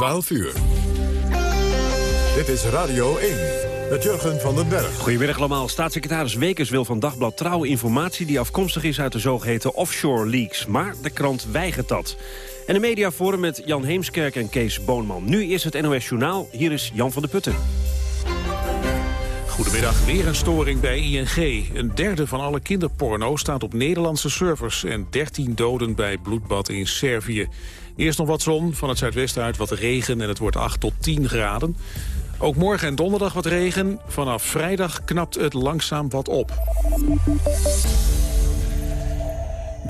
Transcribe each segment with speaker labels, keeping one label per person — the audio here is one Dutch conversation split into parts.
Speaker 1: 12 uur. Dit is Radio 1 met Jurgen van den Berg.
Speaker 2: Goedemiddag allemaal. Staatssecretaris Wekers wil van Dagblad Trouw informatie... die afkomstig is uit de zogeheten offshore leaks. Maar de krant weigert dat. En de mediaforum met Jan Heemskerk en Kees Boonman. Nu is het NOS Journaal. Hier is Jan van der Putten.
Speaker 3: Goedemiddag, weer een storing bij ING. Een derde van alle kinderporno staat op Nederlandse servers... en 13 doden bij bloedbad in Servië. Eerst nog wat zon, van het zuidwesten uit wat regen... en het wordt 8 tot 10 graden. Ook morgen en donderdag wat regen. Vanaf vrijdag knapt het langzaam wat op.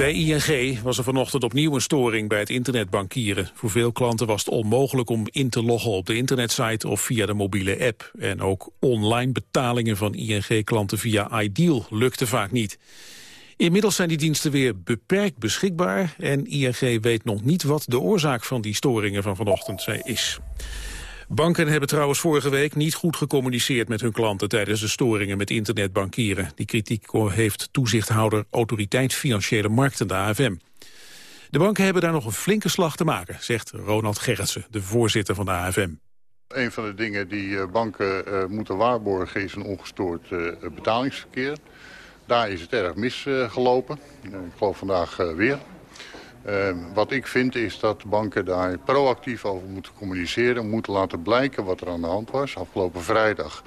Speaker 3: Bij ING was er vanochtend opnieuw een storing bij het internetbankieren. Voor veel klanten was het onmogelijk om in te loggen op de internetsite of via de mobiele app. En ook online betalingen van ING-klanten via Ideal lukte vaak niet. Inmiddels zijn die diensten weer beperkt beschikbaar... en ING weet nog niet wat de oorzaak van die storingen van vanochtend is. Banken hebben trouwens vorige week niet goed gecommuniceerd met hun klanten tijdens de storingen met internetbankieren. Die kritiek heeft toezichthouder Autoriteit Financiële Markten, de AFM. De banken hebben daar nog een flinke slag te maken, zegt Ronald Gerritsen, de voorzitter van de AFM.
Speaker 4: Een van de dingen die eh, banken uh, moeten waarborgen is een ongestoord uh, betalingsverkeer. Daar is het erg misgelopen. ik geloof vandaag weer. Uh, wat ik vind is dat banken daar proactief over moeten communiceren. Moeten laten blijken wat er aan de hand was. Afgelopen vrijdag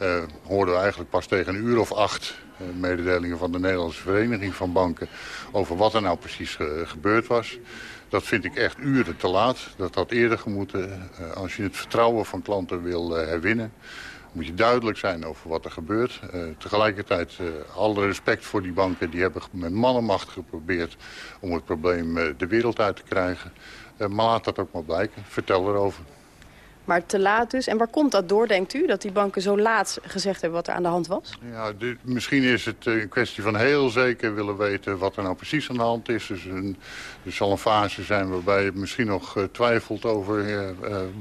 Speaker 4: uh, hoorden we eigenlijk pas tegen een uur of acht... Uh, mededelingen van de Nederlandse Vereniging van Banken... over wat er nou precies gebeurd was. Dat vind ik echt uren te laat. Dat had eerder gemoeten. als je het vertrouwen van klanten wil herwinnen moet je duidelijk zijn over wat er gebeurt. Uh, tegelijkertijd uh, alle respect voor die banken. Die hebben met mannenmacht geprobeerd om het probleem uh, de wereld uit te krijgen. maar laat dat ook maar blijken. Vertel erover.
Speaker 5: Maar te laat dus. En waar komt dat door, denkt u? Dat die banken zo laat gezegd hebben wat er aan de hand was?
Speaker 4: Ja, misschien is het een kwestie van heel zeker willen weten wat er nou precies aan de hand is. Dus een, er zal een fase zijn waarbij je misschien nog uh, twijfelt over uh,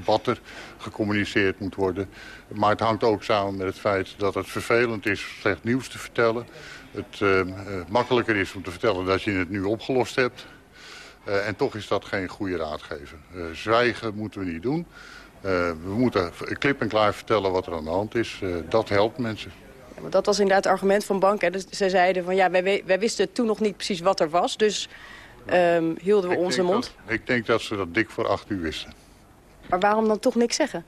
Speaker 4: wat er gecommuniceerd moet worden. Maar het hangt ook samen met het feit dat het vervelend is slecht nieuws te vertellen. Het makkelijker is om te vertellen dat je het nu opgelost hebt. en toch is dat geen goede raadgever. zwijgen moeten we niet doen. Uh, we moeten klip en klaar vertellen wat er aan de hand is. Uh, dat helpt mensen.
Speaker 5: Ja, dat was inderdaad het argument van banken. Dus ze zeiden van ja, wij, wij, wisten toen nog niet precies wat er was. Dus um, hielden we ik onze mond.
Speaker 4: Dat, ik denk dat ze dat dik voor acht uur wisten.
Speaker 5: Maar waarom dan toch niks zeggen?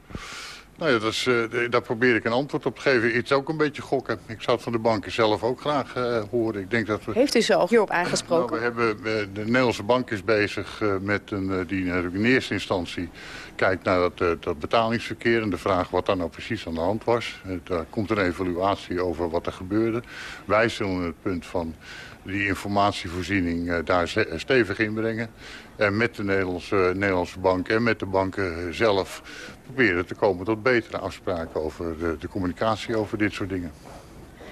Speaker 4: Nou ja, dat is, uh, daar probeer ik een antwoord op te geven. Het is ook een beetje gokken. Ik zou het van de banken zelf ook graag uh, horen. Ik denk dat we...
Speaker 5: Heeft u ze al hierop aangesproken?
Speaker 4: Nou, we hebben, uh, de Nederlandse bank is bezig met een, die in eerste instantie kijkt naar dat, dat betalingsverkeer... en de vraag wat daar nou precies aan de hand was. daar komt een evaluatie over wat er gebeurde. Wij zullen het punt van die informatievoorziening daar stevig inbrengen. En met de Nederlandse, Nederlandse bank en met de banken zelf proberen te komen tot betere afspraken over de, de communicatie over dit soort dingen.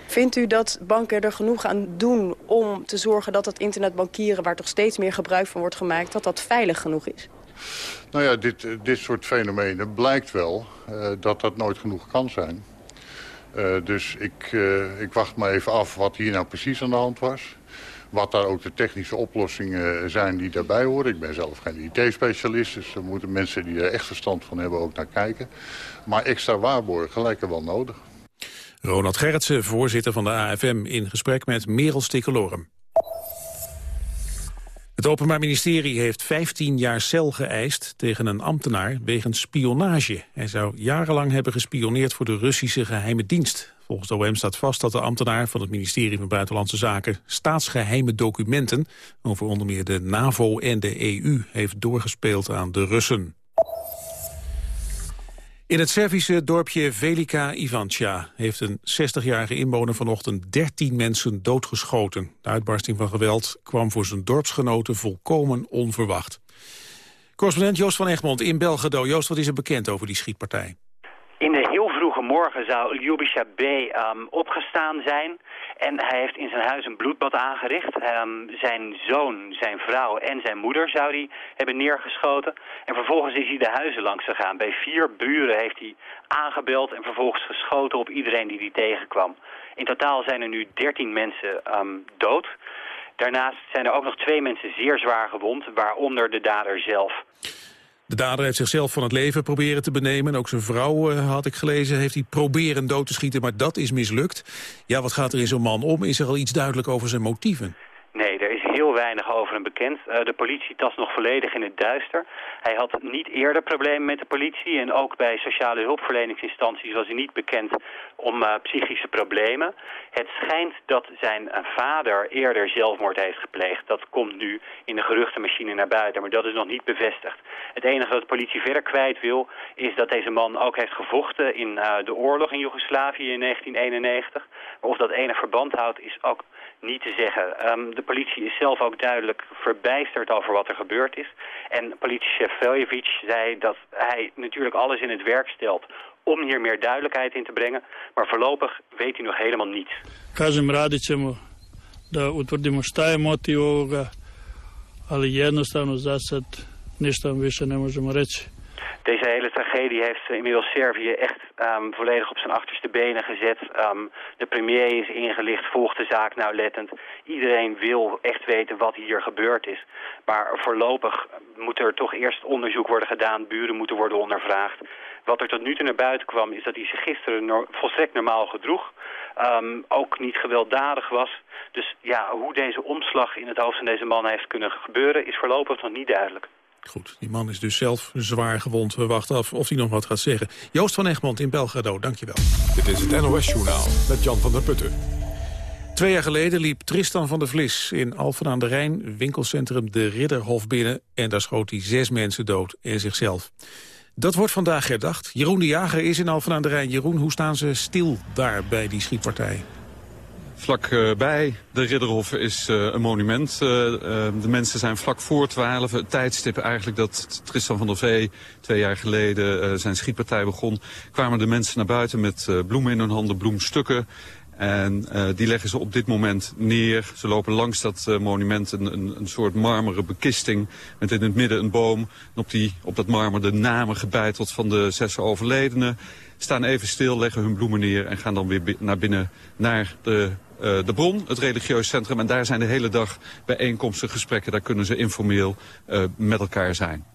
Speaker 5: Vindt u dat banken er genoeg aan doen om te zorgen dat het internetbankieren... waar toch steeds meer gebruik van wordt gemaakt, dat dat veilig genoeg is?
Speaker 4: Nou ja, dit, dit soort fenomenen blijkt wel uh, dat dat nooit genoeg kan zijn. Uh, dus ik, uh, ik wacht maar even af wat hier nou precies aan de hand was. Wat daar ook de technische oplossingen zijn die daarbij horen. Ik ben zelf geen IT-specialist, dus er moeten mensen die er echt verstand van hebben ook naar kijken. Maar extra waarborgen lijken wel nodig.
Speaker 3: Ronald Gerritsen, voorzitter van de AFM, in gesprek met Merel Stikkelorum. Het Openbaar Ministerie heeft 15 jaar cel geëist tegen een ambtenaar wegens spionage. Hij zou jarenlang hebben gespioneerd voor de Russische geheime dienst. Volgens de OM staat vast dat de ambtenaar van het ministerie van Buitenlandse Zaken staatsgeheime documenten over onder meer de NAVO en de EU heeft doorgespeeld aan de Russen. In het Servische dorpje Velika Ivanca heeft een 60-jarige inwoner vanochtend 13 mensen doodgeschoten. De uitbarsting van geweld kwam voor zijn dorpsgenoten volkomen onverwacht. Correspondent Joost van Egmond in Belgrado. Joost, wat is er bekend over die schietpartij?
Speaker 6: In de heel vroege morgen zou Ljubisha B. Um, opgestaan zijn. En hij heeft in zijn huis een bloedbad aangericht. Um, zijn zoon, zijn vrouw en zijn moeder zou hij hebben neergeschoten. En vervolgens is hij de huizen langs gegaan. Bij vier buren heeft hij aangebeld en vervolgens geschoten op iedereen die hij tegenkwam. In totaal zijn er nu 13 mensen um, dood. Daarnaast zijn er ook nog twee mensen zeer zwaar gewond, waaronder de dader zelf.
Speaker 3: De dader heeft zichzelf van het leven proberen te benemen. Ook zijn vrouw, uh, had ik gelezen, heeft hij proberen dood te schieten, maar dat is mislukt. Ja, wat gaat er in zo'n man om? Is er al iets duidelijk over zijn motieven?
Speaker 6: Nee, er is heel weinig over hem bekend. Uh, de politie tast nog volledig in het duister. Hij had niet eerder problemen met de politie en ook bij sociale hulpverleningsinstanties was hij niet bekend om uh, psychische problemen. Het schijnt dat zijn vader eerder zelfmoord heeft gepleegd. Dat komt nu in de geruchtenmachine naar buiten, maar dat is nog niet bevestigd. Het enige wat de politie verder kwijt wil is dat deze man ook heeft gevochten in uh, de oorlog in Joegoslavië in 1991. Maar of dat enig verband houdt is ook niet te zeggen. Um, de politie is zelf ook duidelijk verbijsterd over wat er gebeurd is. En politiechef Veljevic zei dat hij natuurlijk alles in het werk stelt om hier meer duidelijkheid in te brengen. Maar voorlopig weet hij nog helemaal niets.
Speaker 7: Kažem, radit ćemo da utvrdimo šta je motiv ovoga, ali jednostavno za sad ništa više ne možemo reći.
Speaker 6: Deze hele tragedie heeft inmiddels Servië echt um, volledig op zijn achterste benen gezet. Um, de premier is ingelicht, volgt de zaak nauwlettend. Iedereen wil echt weten wat hier gebeurd is. Maar voorlopig moet er toch eerst onderzoek worden gedaan. Buren moeten worden ondervraagd. Wat er tot nu toe naar buiten kwam is dat hij zich gisteren no volstrekt normaal gedroeg. Um, ook niet gewelddadig was. Dus ja, hoe deze omslag in het hoofd van deze man heeft kunnen gebeuren is voorlopig nog niet duidelijk.
Speaker 3: Goed, die man is dus zelf zwaar gewond. We wachten af of hij nog wat gaat zeggen. Joost van Egmond in Belgrado, dankjewel.
Speaker 1: Dit is het NOS-journaal met Jan van der Putten.
Speaker 3: Twee jaar geleden liep Tristan van der Vlis in Alphen aan de Rijn... winkelcentrum De Ridderhof binnen en daar schoot hij zes mensen dood en zichzelf. Dat wordt vandaag herdacht. Jeroen de Jager is in Alphen aan de Rijn. Jeroen, hoe staan ze stil daar bij die schietpartij?
Speaker 8: Vlakbij de Ridderhof is uh, een monument. Uh, de mensen zijn vlak voor 12. Het tijdstip eigenlijk dat Tristan van der Vee twee jaar geleden zijn schietpartij begon. Kwamen de mensen naar buiten met bloemen in hun handen, bloemstukken. En uh, die leggen ze op dit moment neer. Ze lopen langs dat uh, monument een, een, een, soort marmeren bekisting... met in het midden een boom. En op, die, op dat marmer de namen gebeiteld van de zes overledenen. Staan even stil, leggen hun bloemen neer... en gaan dan weer naar binnen naar de uh, de Bron, het religieus centrum. En daar zijn de hele dag bijeenkomsten, gesprekken. Daar kunnen ze informeel met elkaar zijn.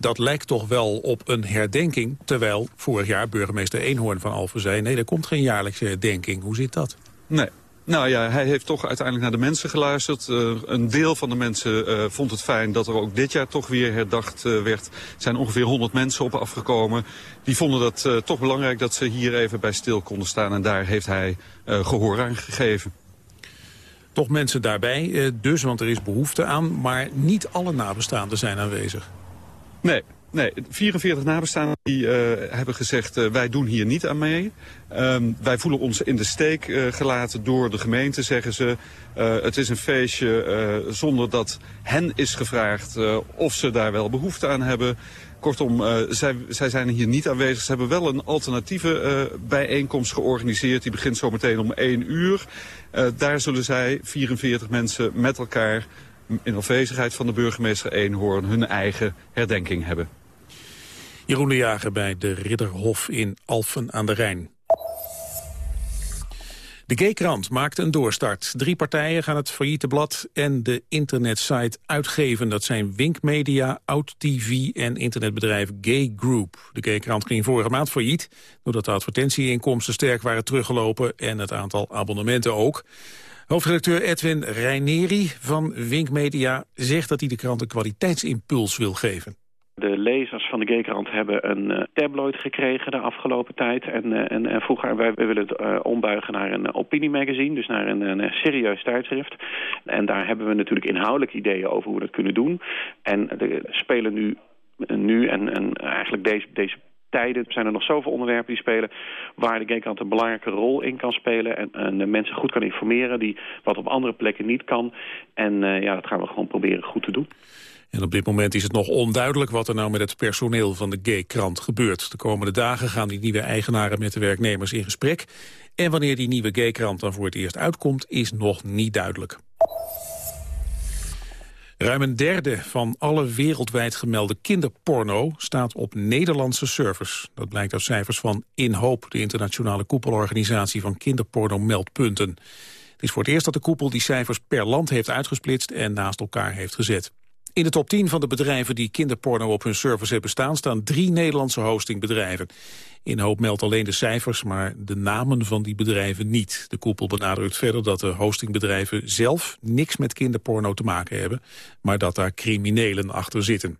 Speaker 3: Dat lijkt toch wel op een herdenking, terwijl vorig jaar burgemeester Eenhoorn van Alphen zei... nee, er komt geen jaarlijkse herdenking. Hoe zit dat?
Speaker 8: Nee, nou ja, hij heeft toch uiteindelijk naar de mensen geluisterd. Uh, een deel van de mensen uh, vond het fijn dat er ook dit jaar toch weer herdacht uh, werd. Er zijn ongeveer 100 mensen op afgekomen. Die vonden dat toch belangrijk dat ze hier even bij stil konden staan. En daar heeft hij gehoor aan gegeven.
Speaker 3: Toch mensen daarbij, dus, want er is behoefte aan. Maar niet alle nabestaanden zijn aanwezig.
Speaker 8: Nee, Nee, 44 nabestaanden die, uh, hebben gezegd uh, wij doen hier niet aan mee. Um, wij voelen ons in de steek uh, gelaten door de gemeente, zeggen ze. het is een feestje zonder dat hen is gevraagd of ze daar wel behoefte aan hebben. Kortom, zij, zij zijn hier niet aanwezig. Ze hebben wel een alternatieve bijeenkomst georganiseerd. Die begint zometeen om 1 uur. daar zullen zij, 44 mensen, met elkaar in afwezigheid van de burgemeester Eenhoorn hun eigen herdenking hebben.
Speaker 3: Jeroen de Jager bij de Ridderhof in Alphen aan de Rijn. De G-krant maakt een doorstart. Drie partijen gaan het failliete blad en de internetsite uitgeven. Dat zijn Wink Media, TV en internetbedrijf Gay Group. De G-krant ging vorige maand failliet... doordat de advertentieinkomsten sterk waren teruggelopen... en het aantal abonnementen ook. Hoofdredacteur Edwin Reineri van Wink Media zegt dat hij de krant een kwaliteitsimpuls wil geven.
Speaker 9: De lezers van de G-krant hebben een uh, tabloid gekregen de afgelopen tijd. En, uh, en, en vroeger, wij, wij willen het uh, ombuigen naar een opiniemagazine, dus naar een, een, serieus tijdschrift. En daar hebben we natuurlijk inhoudelijk ideeën over hoe we dat kunnen doen. En er spelen nu, nu en, en eigenlijk deze, deze tijden zijn er nog zoveel onderwerpen die spelen... waar de G-krant een belangrijke rol in kan spelen... en, mensen goed kan informeren, die wat op andere plekken niet kan. En ja, dat gaan we gewoon proberen goed te doen.
Speaker 3: En op dit moment is het nog onduidelijk wat er nou met het personeel van de G-krant gebeurt. De komende dagen gaan die nieuwe eigenaren met de werknemers in gesprek. En wanneer die nieuwe G-krant dan voor het eerst uitkomt, is nog niet duidelijk. Ruim een derde van alle wereldwijd gemelde kinderporno staat op Nederlandse servers. Dat blijkt uit cijfers van Inhoop, de internationale koepelorganisatie van kinderporno-meldpunten. Het is voor het eerst dat de koepel die cijfers per land heeft uitgesplitst en naast elkaar heeft gezet. In de top 10 van de bedrijven die kinderporno op hun servers hebben staan... staan drie Nederlandse hostingbedrijven. Inhoop meldt alleen de cijfers, maar de namen van die bedrijven niet. De koepel benadrukt verder dat de hostingbedrijven zelf niks met kinderporno te maken hebben... maar dat daar criminelen achter zitten.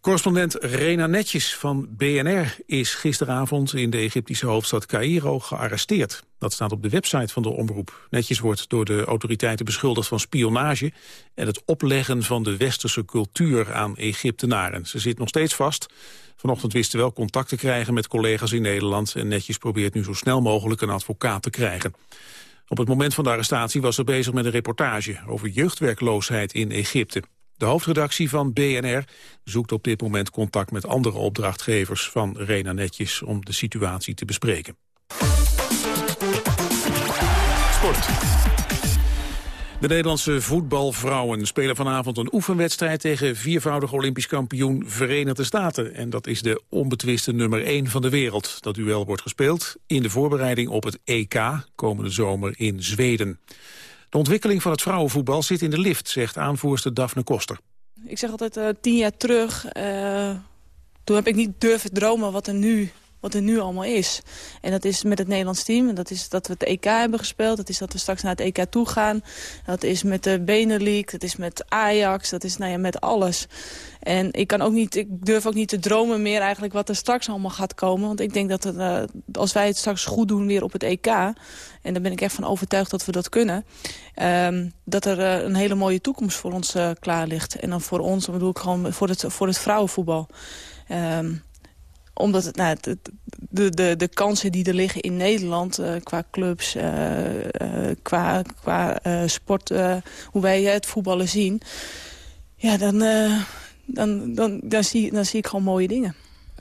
Speaker 3: Correspondent Rena Netjes van BNR is gisteravond in de Egyptische hoofdstad Cairo gearresteerd. Dat staat op de website van de omroep. Netjes wordt door de autoriteiten beschuldigd van spionage en het opleggen van de westerse cultuur aan Egyptenaren. Ze zit nog steeds vast. Vanochtend wisten wel contact te krijgen met collega's in Nederland en Netjes probeert nu zo snel mogelijk een advocaat te krijgen. Op het moment van de arrestatie was ze bezig met een reportage over jeugdwerkloosheid in Egypte. De hoofdredactie van BNR zoekt op dit moment contact met andere opdrachtgevers van Rena Netjes om de situatie te bespreken. Sport. De Nederlandse voetbalvrouwen spelen vanavond een oefenwedstrijd tegen viervoudig Olympisch kampioen Verenigde Staten. En dat is de onbetwiste nummer 1 van de wereld. Dat duel wordt gespeeld in de voorbereiding op het EK komende zomer in Zweden. De ontwikkeling van het vrouwenvoetbal zit in de lift, zegt aanvoerster Daphne Koster.
Speaker 10: Ik zeg altijd uh, tien jaar terug, uh, toen heb ik niet durven dromen wat er nu wat er nu allemaal is. En dat is met het Nederlands team. En dat is dat we het EK hebben gespeeld. Dat is dat we straks naar het EK toe gaan. Dat is met de Benelux. Dat is met Ajax. Dat is nou ja, met alles. En ik, kan ook niet, ik durf ook niet te dromen meer eigenlijk wat er straks allemaal gaat komen. Want ik denk dat uh, als wij het straks goed doen weer op het EK... en daar ben ik echt van overtuigd dat we dat kunnen... Um, dat er uh, een hele mooie toekomst voor ons uh, klaar ligt. En dan voor ons, bedoel ik gewoon voor het, voor het vrouwenvoetbal. Um, omdat het, nou, de, de, de kansen die er liggen in Nederland uh, qua clubs, uh, uh, qua, qua sport, hoe wij het voetballen zien... ja, dan, dan, dan, dan, zie, dan zie ik gewoon mooie dingen.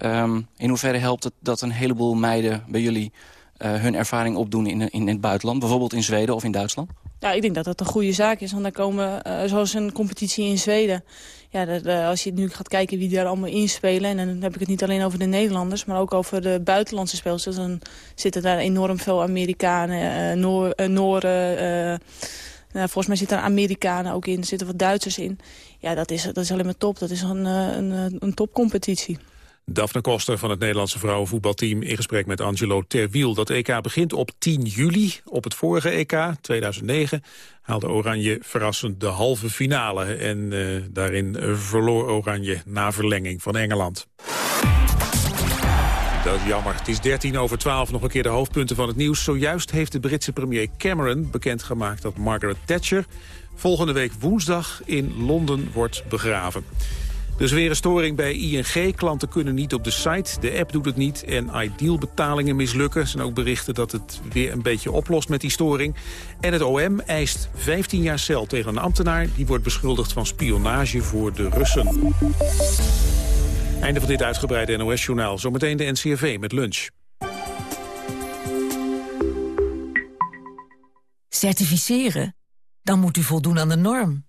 Speaker 11: Um, in hoeverre helpt het dat een heleboel meiden bij jullie hun ervaring opdoen in, in het buitenland? Bijvoorbeeld in Zweden of in Duitsland?
Speaker 10: Ja, ik denk dat dat een goede zaak is. Want dan komen, zoals een competitie in Zweden ja, dat, uh, als je nu gaat kijken wie daar allemaal inspelen... en dan heb ik het niet alleen over de Nederlanders... maar ook over de buitenlandse speelsters... dan zitten daar enorm veel Amerikanen, uh, Nooren... Nou, volgens mij zitten er Amerikanen ook in, er zitten wat Duitsers in. Ja, dat is, dat is alleen maar top. Dat is een, een, een topcompetitie.
Speaker 3: Daphne Koster van het Nederlandse vrouwenvoetbalteam... in gesprek met Angelo Terwiel. Dat EK begint op 10 juli. Op het vorige EK, 2009, haalde Oranje verrassend de halve finale. En uh, daarin verloor Oranje na verlenging van Engeland. Dat is jammer. Het is 13 over 12. Nog een keer de hoofdpunten van het nieuws. Zojuist heeft de Britse premier Cameron bekendgemaakt dat Margaret Thatcher volgende week woensdag in Londen wordt begraven. Dus weer een storing bij ING. Klanten kunnen niet op de site, de app doet het niet... en Ideal betalingen mislukken. Er zijn ook berichten dat het weer een beetje oplost met die storing. En het OM eist 15 jaar cel tegen een ambtenaar... die wordt beschuldigd van spionage voor de Russen. Einde van dit uitgebreide NOS-journaal. Zometeen de NCRV met lunch.
Speaker 12: Certificeren? Dan moet u voldoen aan de norm.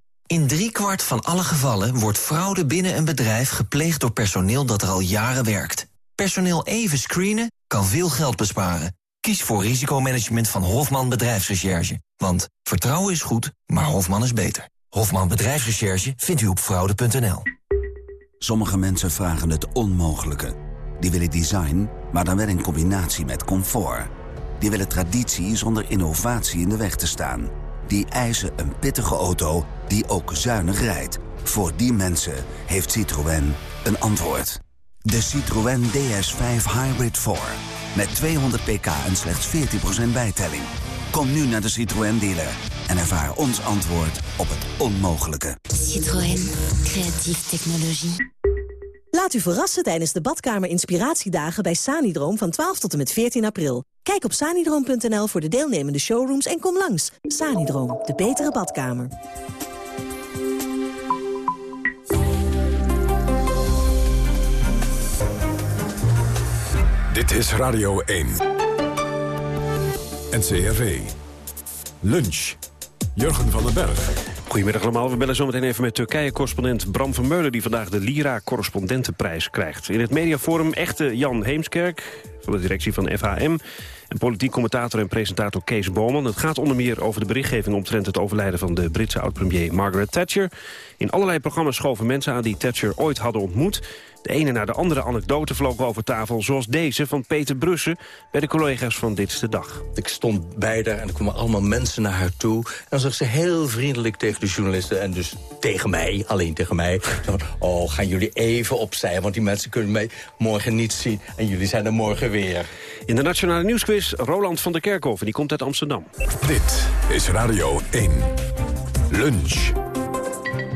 Speaker 13: In driekwart van alle gevallen wordt fraude binnen een bedrijf gepleegd door personeel dat er al jaren werkt. Personeel even screenen kan veel geld besparen. Kies voor risicomanagement van Hofman Bedrijfsrecherche. Want vertrouwen is goed, maar Hofman is beter. Hofman Bedrijfsrecherche vindt u op fraude.nl.
Speaker 14: Sommige mensen vragen het onmogelijke. Die willen design, maar dan wel in combinatie met comfort. Die willen traditie zonder innovatie in de weg te staan. Die eisen een pittige auto die ook zuinig rijdt. Voor die mensen heeft Citroën een antwoord. De Citroën DS5 Hybrid 4. Met 200 pk en slechts 14% bijtelling. Kom nu naar de Citroën dealer en ervaar ons antwoord op het onmogelijke.
Speaker 15: Citroën. Creatieve technologie.
Speaker 16: Laat u verrassen tijdens de badkamer inspiratiedagen bij Sanidroom van 12 tot en met 14 april. Kijk op sanidroom.nl voor de deelnemende showrooms en kom langs. Sanidroom, de betere badkamer.
Speaker 1: Dit is Radio 1. NCRV. Lunch. Jurgen van den Berg.
Speaker 2: Goedemiddag allemaal. We bellen zometeen even met Turkije-correspondent Bram van Meulen... die vandaag de Lira-correspondentenprijs krijgt. In het mediaforum echte Jan Heemskerk van de directie van FHM... en politiek commentator en presentator Kees Boman. Het gaat onder meer over de berichtgeving omtrent het overlijden... van de Britse oud-premier Margaret Thatcher. In allerlei programma's schoven mensen aan die Thatcher ooit hadden ontmoet... De ene na de andere anekdote vlogen over tafel, zoals deze van Peter Brussen... bij de collega's van Dit is de Dag.
Speaker 17: Ik stond bij daar en er kwamen allemaal mensen naar haar toe. En dan zag ze heel vriendelijk tegen de journalisten... en dus tegen mij, alleen tegen mij. Oh, gaan jullie even opzij, want die mensen kunnen mij morgen niet zien... en jullie zijn er morgen weer.
Speaker 2: In de Nationale Nieuwsquiz Roland van der Kerkhoven, die komt uit Amsterdam.
Speaker 1: Dit is Radio 1. Lunch.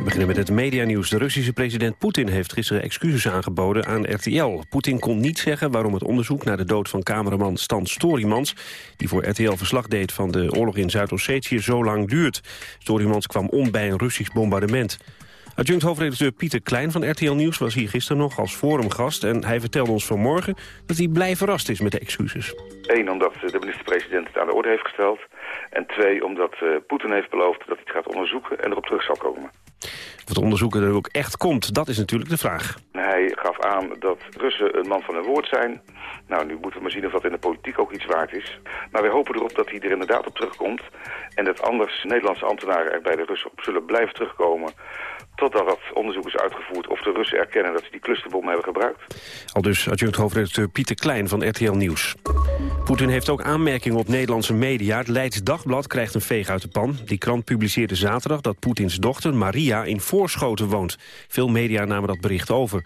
Speaker 2: We beginnen met het medianieuws. De Russische president Poetin heeft gisteren excuses aangeboden aan RTL. Poetin kon niet zeggen waarom het onderzoek naar de dood van cameraman Stan Storymans... die voor RTL verslag deed van de oorlog in Zuid-Ossetië zo lang duurt. Storymans kwam om bij een Russisch bombardement. Adjunct hoofdredacteur Pieter Klein van RTL Nieuws was hier gisteren nog als forumgast... en hij vertelde ons vanmorgen dat hij blij verrast is met de excuses.
Speaker 18: Eén, omdat de minister-president het aan de orde heeft gesteld. En twee, omdat uh, Poetin heeft beloofd dat hij het gaat onderzoeken en erop terug zal komen.
Speaker 2: Of het onderzoeken er ook echt komt, dat is natuurlijk de vraag.
Speaker 18: Hij gaf aan dat Russen een man van hun woord zijn. Nou, nu moeten we maar zien of dat in de politiek ook iets waard is. Maar wij hopen erop dat hij er inderdaad op terugkomt. En dat anders Nederlandse ambtenaren er bij de Russen op zullen blijven terugkomen totdat onderzoek is uitgevoerd of de Russen erkennen dat ze die clusterbom hebben gebruikt.
Speaker 2: Al dus adjunct hoofdredacteur Pieter Klein van RTL Nieuws. Poetin heeft ook aanmerkingen op Nederlandse media. Het Leids Dagblad krijgt een veeg uit de pan. Die krant publiceerde zaterdag dat Poetins dochter Maria in Voorschoten woont. Veel media namen dat bericht over.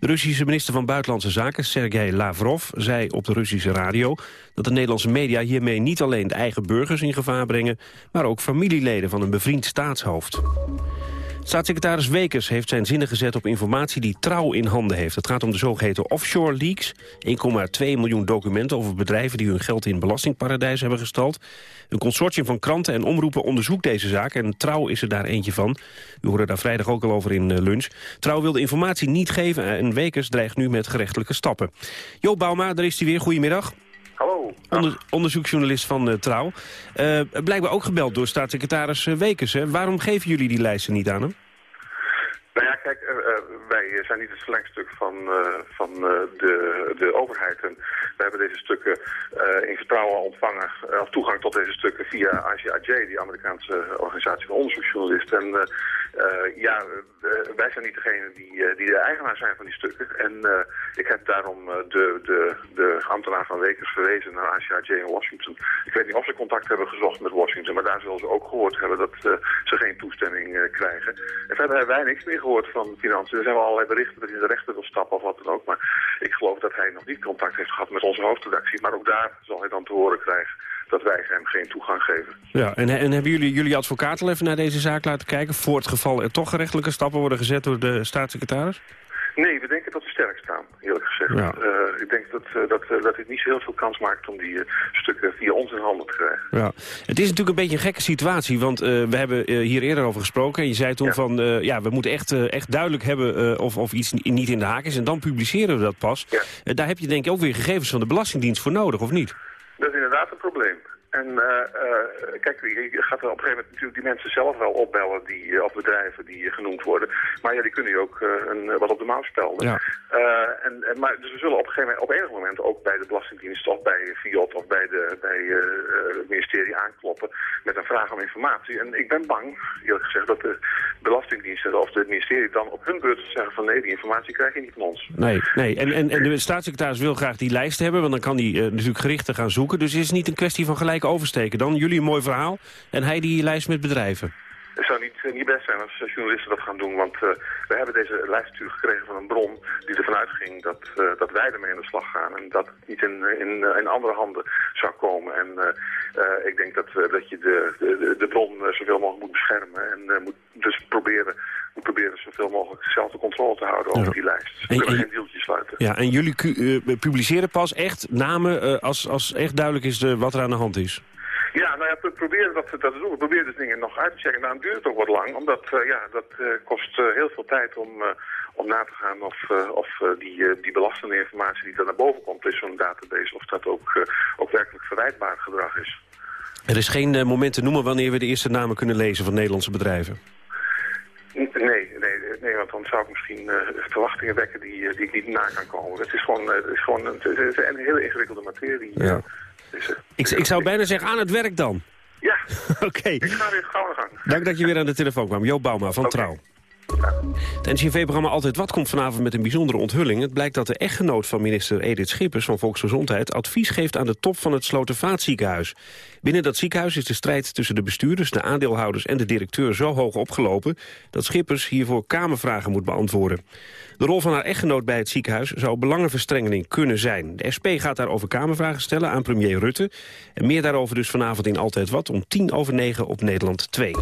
Speaker 2: De Russische minister van Buitenlandse Zaken, Sergei Lavrov, zei op de Russische radio dat de Nederlandse media hiermee niet alleen de eigen burgers in gevaar brengen, maar ook familieleden van een bevriend staatshoofd. Staatssecretaris Wekers heeft zijn zinnen gezet op informatie die Trouw in handen heeft. Het gaat om de zogeheten offshore leaks. 1,2 miljoen documenten over bedrijven die hun geld in belastingparadijs hebben gestald. Een consortium van kranten en omroepen onderzoekt deze zaak en Trouw is er daar eentje van. U hoorde daar vrijdag ook al over in eh, lunch. Trouw wil de informatie niet geven en Wekers dreigt nu met gerechtelijke stappen. Jo Bauma, daar is hij weer. Goedemiddag.
Speaker 19: Hallo.
Speaker 2: Onder, onderzoeksjournalist van uh, Trouw. Uh, blijkbaar ook gebeld door staatssecretaris Wekers. Hè? Waarom geven jullie die lijsten niet aan hem?
Speaker 19: Nou ja, kijk, wij zijn niet het verlengstuk van, van de, de overheid. En we hebben deze stukken in vertrouwen ontvangen, of toegang tot deze stukken via ICIJ, die Amerikaanse organisatie van onderzoeksjournalisten. En ja, wij zijn niet degene die, die de eigenaar zijn van die stukken. En ik heb daarom de, de, de ambtenaar van Wekers verwezen naar ICIJ in Washington. Ik weet niet of ze contact hebben gezocht met Washington, maar daar zullen ze ook gehoord hebben dat ze geen toestemming krijgen. En verder hebben wij niks meer gehoord van financiën. Er zijn wel allerlei berichten dat hij de rechter wil stappen of wat dan ook. Maar ik geloof dat hij nog niet contact heeft gehad met onze hoofdredactie. Maar ook daar zal hij dan te horen krijgen dat wij hem geen toegang geven.
Speaker 2: Ja, en, en hebben jullie jullie advocaat al even naar deze zaak laten kijken... voor het geval er toch gerechtelijke stappen worden gezet door de staatssecretaris?
Speaker 19: Nee, we denken dat we sterk staan, eerlijk gezegd. Ja. Uh, ik denk dat, uh, dat, uh, dat dit niet zo heel veel kans maakt om die stukken via ons in handen te krijgen.
Speaker 2: Ja. Het is natuurlijk een beetje een gekke situatie, want we hebben hier eerder over gesproken. En je zei toen ja. van, ja, we moeten echt, echt duidelijk hebben of, of iets niet in de haak is. En dan publiceren we dat pas. Ja. daar heb je denk ik ook weer gegevens van de Belastingdienst voor nodig, of niet?
Speaker 19: Dat is inderdaad een probleem. En uh, uh, kijk, je gaat er op een gegeven moment natuurlijk die mensen zelf wel opbellen, die, uh, of bedrijven die genoemd worden. Maar ja, die kunnen je ook een, wat op de mouw spelden.
Speaker 2: Ja.
Speaker 19: en, en, maar, dus we zullen op een gegeven moment, op enig moment ook bij de Belastingdienst of bij Fiat of bij, de, bij het ministerie aankloppen met een vraag om informatie. En ik ben bang, eerlijk gezegd, dat de Belastingdienst of het ministerie dan op hun beurt zeggen van nee, die informatie krijg je niet van ons.
Speaker 2: Nee, nee. En, en, en de staatssecretaris wil graag die lijst hebben, want dan kan hij natuurlijk gerichter gaan zoeken. Dus is het niet een kwestie van gelijk oversteken dan? Jullie een mooi verhaal en hij die lijst met bedrijven.
Speaker 19: Het zou niet, niet best zijn als journalisten dat gaan doen, want uh, we hebben deze lijst natuurlijk gekregen van een bron die ervan uitging dat, uh, dat wij ermee aan de slag gaan en dat het niet in, in, in andere handen zou komen. En ik denk dat, dat je de, de, de bron zoveel mogelijk moet beschermen en moet dus proberen, moet proberen zoveel mogelijk zelf de controle te houden over ja. die lijst. We kunnen geen deeltjes sluiten.
Speaker 2: Ja, en jullie publiceren pas echt namen als, als echt duidelijk is de, wat er aan de hand is?
Speaker 19: Ja, nou ja, we proberen dat, dat te doen. We proberen dus dingen nog uit te checken. Nou, het duurt ook wat lang, omdat uh, ja, dat uh, kost uh, heel veel tijd om, om na te gaan of, of die, die belastende informatie die er naar boven komt in zo'n database, of dat ook, ook werkelijk verwijtbaar gedrag is.
Speaker 2: Er is geen moment te noemen wanneer we de eerste namen kunnen lezen van Nederlandse bedrijven?
Speaker 19: Nee, nee, nee want dan zou ik misschien verwachtingen wekken die, die ik niet na kan komen. Het is gewoon, het is gewoon een, het is een hele ingewikkelde materie.
Speaker 2: Ja. Dus, ik, ik zou bijna zeggen aan het werk dan.
Speaker 19: Ja,
Speaker 2: Oké.
Speaker 19: ik ga weer gauw aan de gang.
Speaker 2: Dank dat je weer aan de telefoon kwam. Joop Bauma van. Trouw. Het NCV-programma Altijd Wat komt vanavond met een bijzondere onthulling. Het blijkt dat de echtgenoot van minister Edith Schippers van Volksgezondheid... advies geeft aan de top van het Slotervaartziekenhuis. Binnen dat ziekenhuis is de strijd tussen de bestuurders, de aandeelhouders... en de directeur zo hoog opgelopen dat Schippers hiervoor kamervragen moet beantwoorden. De rol van haar echtgenoot bij het ziekenhuis zou belangenverstrengeling kunnen zijn. De SP gaat daarover kamervragen stellen aan premier Rutte. En meer daarover dus vanavond in Altijd Wat om tien over negen op Nederland 2.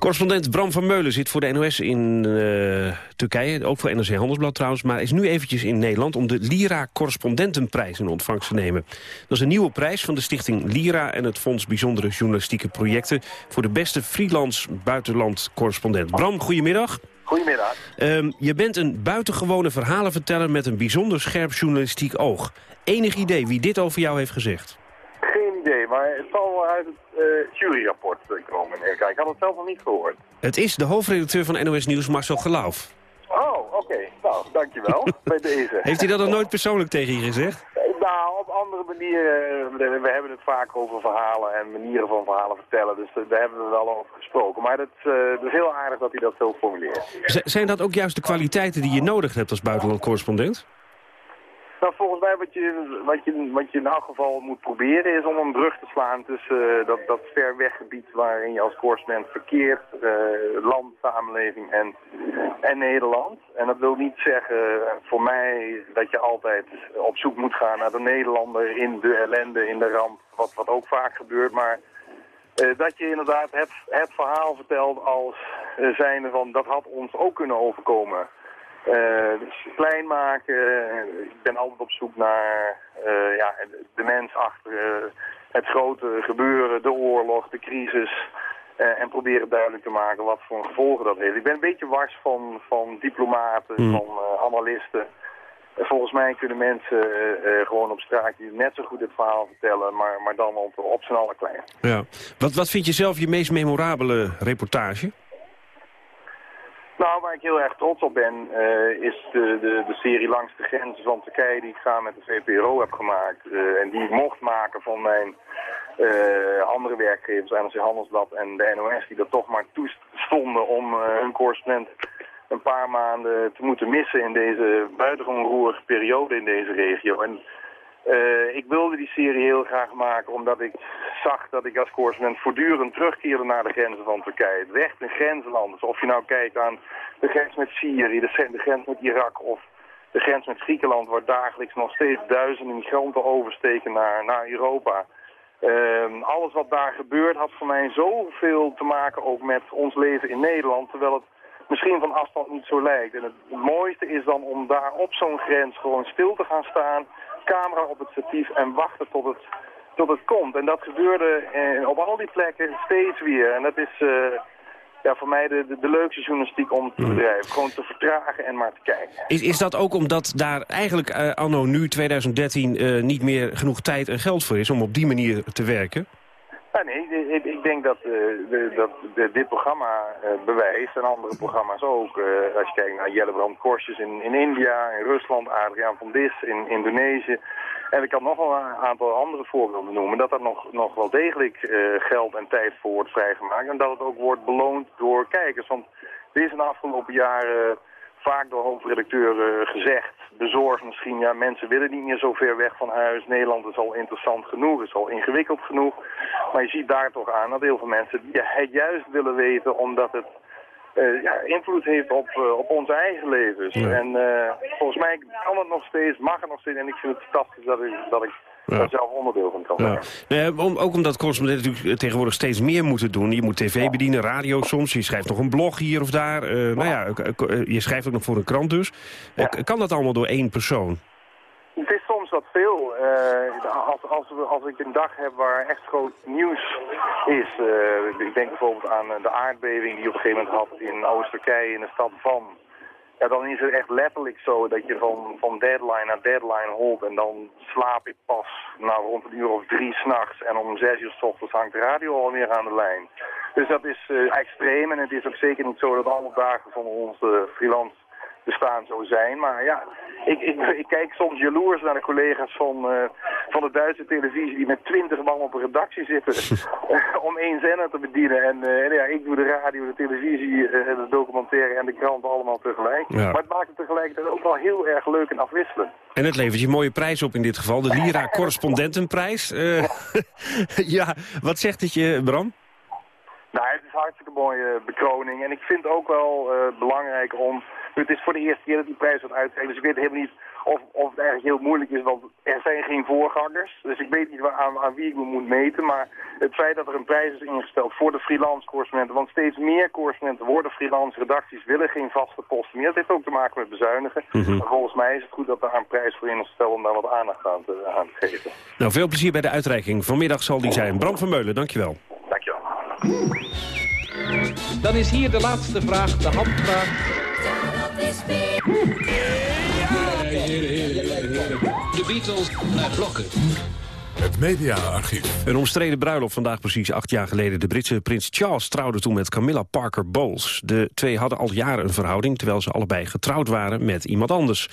Speaker 2: Correspondent Bram van Meulen zit voor de NOS in uh, Turkije, ook voor NRC Handelsblad trouwens, maar is nu eventjes in Nederland om de Lira Correspondentenprijs in ontvangst te nemen. Dat is een nieuwe prijs van de stichting Lira en het Fonds Bijzondere Journalistieke Projecten voor de beste freelance buitenland correspondent. Bram, goedemiddag.
Speaker 20: Goedemiddag.
Speaker 2: Um, je bent een buitengewone verhalenverteller met een bijzonder scherp journalistiek oog. Enig idee wie dit over jou heeft gezegd?
Speaker 20: Geen idee, maar het zal uit het juryrapport komen. Kijk, ik had het zelf nog niet gehoord.
Speaker 2: Het is de hoofdredacteur van NOS Nieuws, Marcel Geloof.
Speaker 20: Oh, oké. Okay. Nou, dankjewel. bij deze.
Speaker 2: Heeft hij dat nog nooit persoonlijk tegen je gezegd?
Speaker 20: Nou, op andere manieren. We hebben het vaak over verhalen en manieren van verhalen vertellen. Dus daar hebben we wel over gesproken. Maar het, het is heel aardig dat hij dat zo formuleert.
Speaker 2: Z zijn dat ook juist de kwaliteiten die je nodig hebt als buitenlandcorrespondent?
Speaker 20: Nou, volgens mij wat je, wat, je, wat je in elk geval moet proberen is om een brug te slaan tussen uh, dat, dat ver weggebied waarin je als correspondent verkeert, uh, land, samenleving en, en Nederland. En dat wil niet zeggen uh, voor mij dat je altijd op zoek moet gaan naar de Nederlander in de ellende, in de ramp, wat, wat ook vaak gebeurt, maar dat je inderdaad het, het verhaal vertelt als zijnde van dat had ons ook kunnen overkomen. Uh, dus klein maken. Ik ben altijd op zoek naar uh, ja, de mens achter uh, het grote gebeuren, de oorlog, de crisis. en proberen duidelijk te maken wat voor gevolgen dat heeft. Ik ben een beetje wars van, van diplomaten,
Speaker 2: Hmm.
Speaker 20: mm. van analisten. Volgens mij kunnen mensen gewoon op straat net zo goed het verhaal vertellen, maar, maar dan op, op z'n allen klein.
Speaker 2: Ja. Wat, wat vind je zelf je meest memorabele reportage?
Speaker 20: Nou, waar ik heel erg trots op ben, uh, is de, de, de serie Langs de Grenzen van Turkije die ik samen met de VPRO heb gemaakt. Uh, en die ik mocht maken van mijn uh, andere werkgevers, NRC Handelsblad en de NOS, die er toch maar toestonden om hun correspondent een paar maanden te moeten missen in deze buitengewoon roerige periode in deze regio. En uh, ik wilde die serie heel graag maken omdat ik zag dat ik als correspondent voortdurend terugkeerde naar de grenzen van Turkije. Het werd een grensland. Dus of je nou kijkt aan de grens met Syrië, de, grens met Irak of de grens met Griekenland... waar dagelijks nog steeds duizenden migranten oversteken naar, naar Europa. Uh, alles wat daar gebeurt had voor mij zoveel te maken ook met ons leven in Nederland... terwijl het misschien van afstand niet zo lijkt. En het mooiste is dan om daar op zo'n grens gewoon stil te gaan staan camera op het statief en wachten tot het, tot het komt. En dat gebeurde eh, op al die plekken steeds weer. En dat is uh, ja, voor mij de, de, de, leukste journalistiek om te bedrijven. Gewoon te vertragen en maar te kijken.
Speaker 2: Is, is dat ook omdat daar eigenlijk uh, anno nu 2013 uh, niet meer genoeg tijd en geld voor is om op die manier te werken?
Speaker 20: Nee, ik, ik denk dat, de, dat dit programma uh, bewijst, en andere programma's ook. Uh, als je kijkt naar Jellebrand Korsjes in, in India, in Rusland, Adriaan van Dis in Indonesië. En ik kan nog wel een aantal andere voorbeelden noemen. Dat er nog, nog wel degelijk geld en tijd voor wordt vrijgemaakt. En dat het ook wordt beloond door kijkers. Want dit is in de afgelopen jaren vaak door hoofdredacteuren gezegd, bezorgd misschien, ja, mensen willen niet meer zo ver weg van huis. Nederland is al interessant genoeg, is al ingewikkeld genoeg. Maar je ziet daar toch aan dat heel veel mensen het juist willen weten omdat het uh, ja, invloed heeft op, uh, op onze eigen levens. Ja. En uh, volgens mij kan het nog steeds, mag het nog steeds. En ik vind het fantastisch dat ik, dat ik ja. daar zelf onderdeel van kan zijn.
Speaker 2: Ja. Nee, om, ook omdat correspondenten natuurlijk tegenwoordig steeds meer moeten doen. Je moet tv bedienen, radio soms. Je schrijft nog een blog hier of daar. nou ja, je schrijft ook nog voor een krant dus. Kan dat allemaal door één persoon?
Speaker 20: Het is soms wel dat veel. Uh, als, als, als ik een dag heb waar echt groot nieuws is, uh, ik denk bijvoorbeeld aan de aardbeving die op een gegeven moment had in Oost-Turkije in de stad Van. Ja, dan is het echt letterlijk zo dat je van, van deadline naar deadline holt en dan slaap ik pas nou, rond een uur of drie s'nachts en om zes uur s ochtends hangt de radio alweer aan de lijn. Dus dat is uh, extreem en het is ook zeker niet zo dat alle dagen van onze freelance bestaan zo zijn. Maar ja, ik, ik, ik, kijk soms jaloers naar de collega's van, uh, van de Duitse televisie die met twintig man op een redactie zitten om één zender te bedienen. En uh, ja, ik doe de radio, de televisie, uh, de documentaire en de krant allemaal tegelijk.
Speaker 2: Ja.
Speaker 20: Maar het maakt het tegelijkertijd ook wel heel erg leuk en afwisselend.
Speaker 2: En het levert je mooie prijs op in dit geval, de Lira Correspondentenprijs. ja, wat zegt het je, Bram?
Speaker 20: Nou, het is een hartstikke mooie bekroning. En ik vind het ook wel belangrijk om... Het is voor de eerste keer dat die prijs wordt uitgereikt. Dus ik weet helemaal niet of, of het eigenlijk heel moeilijk is. Want er zijn geen voorgangers. Dus ik weet niet aan, aan wie ik me moet meten. Maar het feit dat er een prijs is ingesteld voor de freelance correspondenten. Want steeds meer correspondenten worden freelance redacties. Willen geen vaste posten meer. Dat heeft ook te maken met bezuinigen.
Speaker 2: Mhm.
Speaker 20: Maar volgens mij is het goed dat er een prijs voor ingesteld om daar wat aandacht aan te, aan te geven.
Speaker 2: Nou, veel plezier bij de uitreiking. Vanmiddag zal die zijn. Bram van Meulen, dankjewel.
Speaker 20: Dankjewel.
Speaker 21: Dan is hier de laatste vraag, de handvraag.
Speaker 22: De Beatles naar blokken.
Speaker 1: Het mediaarchief.
Speaker 2: Een omstreden bruiloft vandaag precies acht jaar geleden. De Britse prins Charles trouwde toen met Camilla Parker Bowles. De twee hadden al jaren een verhouding... terwijl ze allebei getrouwd waren met iemand anders.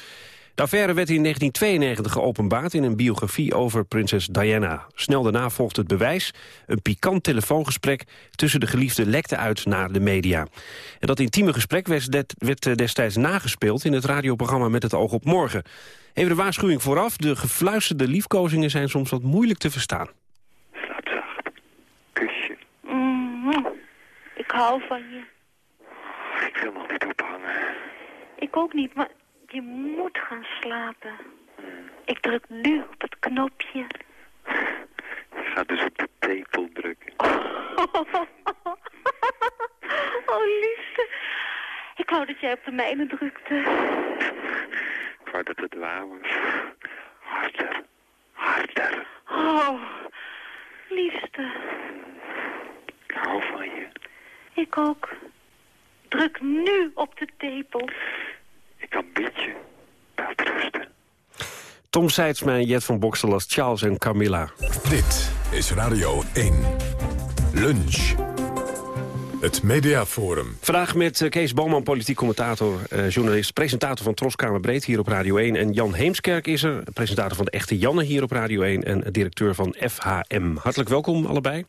Speaker 2: De affaire werd in 1992 geopenbaard in een biografie over prinses Diana. Snel daarna volgde het bewijs. Een pikant telefoongesprek tussen de geliefden lekte uit naar de media. En dat intieme gesprek werd, werd destijds nagespeeld in het radioprogramma Met het oog op morgen. Even de waarschuwing vooraf, de gefluisterde liefkozingen zijn soms wat moeilijk te verstaan.
Speaker 23: Kusje.
Speaker 24: Mm, ik hou van je.
Speaker 23: Ik wil nog niet ophangen.
Speaker 24: Ik ook niet, maar je moet gaan slapen. Ik druk nu op het knopje.
Speaker 23: Ik ga dus op de tepel drukken.
Speaker 24: Oh, liefste. Ik wou dat jij op de mijne drukte.
Speaker 23: Ik wou dat het waar was. Harder. Harder.
Speaker 24: Oh, liefste.
Speaker 23: Ik hou van je.
Speaker 24: Ik ook. Druk nu op de tepel.
Speaker 23: Ik kan beetje rusten.
Speaker 2: Tom Seidsma en Jet van Boksel als Charles en Camilla.
Speaker 1: Dit is Radio 1. Lunch. Het Mediaforum.
Speaker 2: Vandaag met eh, Kees Boman, politiek commentator, eh, journalist... presentator van Troskamer Breed hier op Radio 1. En Jan Heemskerk is er, presentator van de Echte Janne hier op Radio 1... en directeur van FHM. Hartelijk welkom allebei.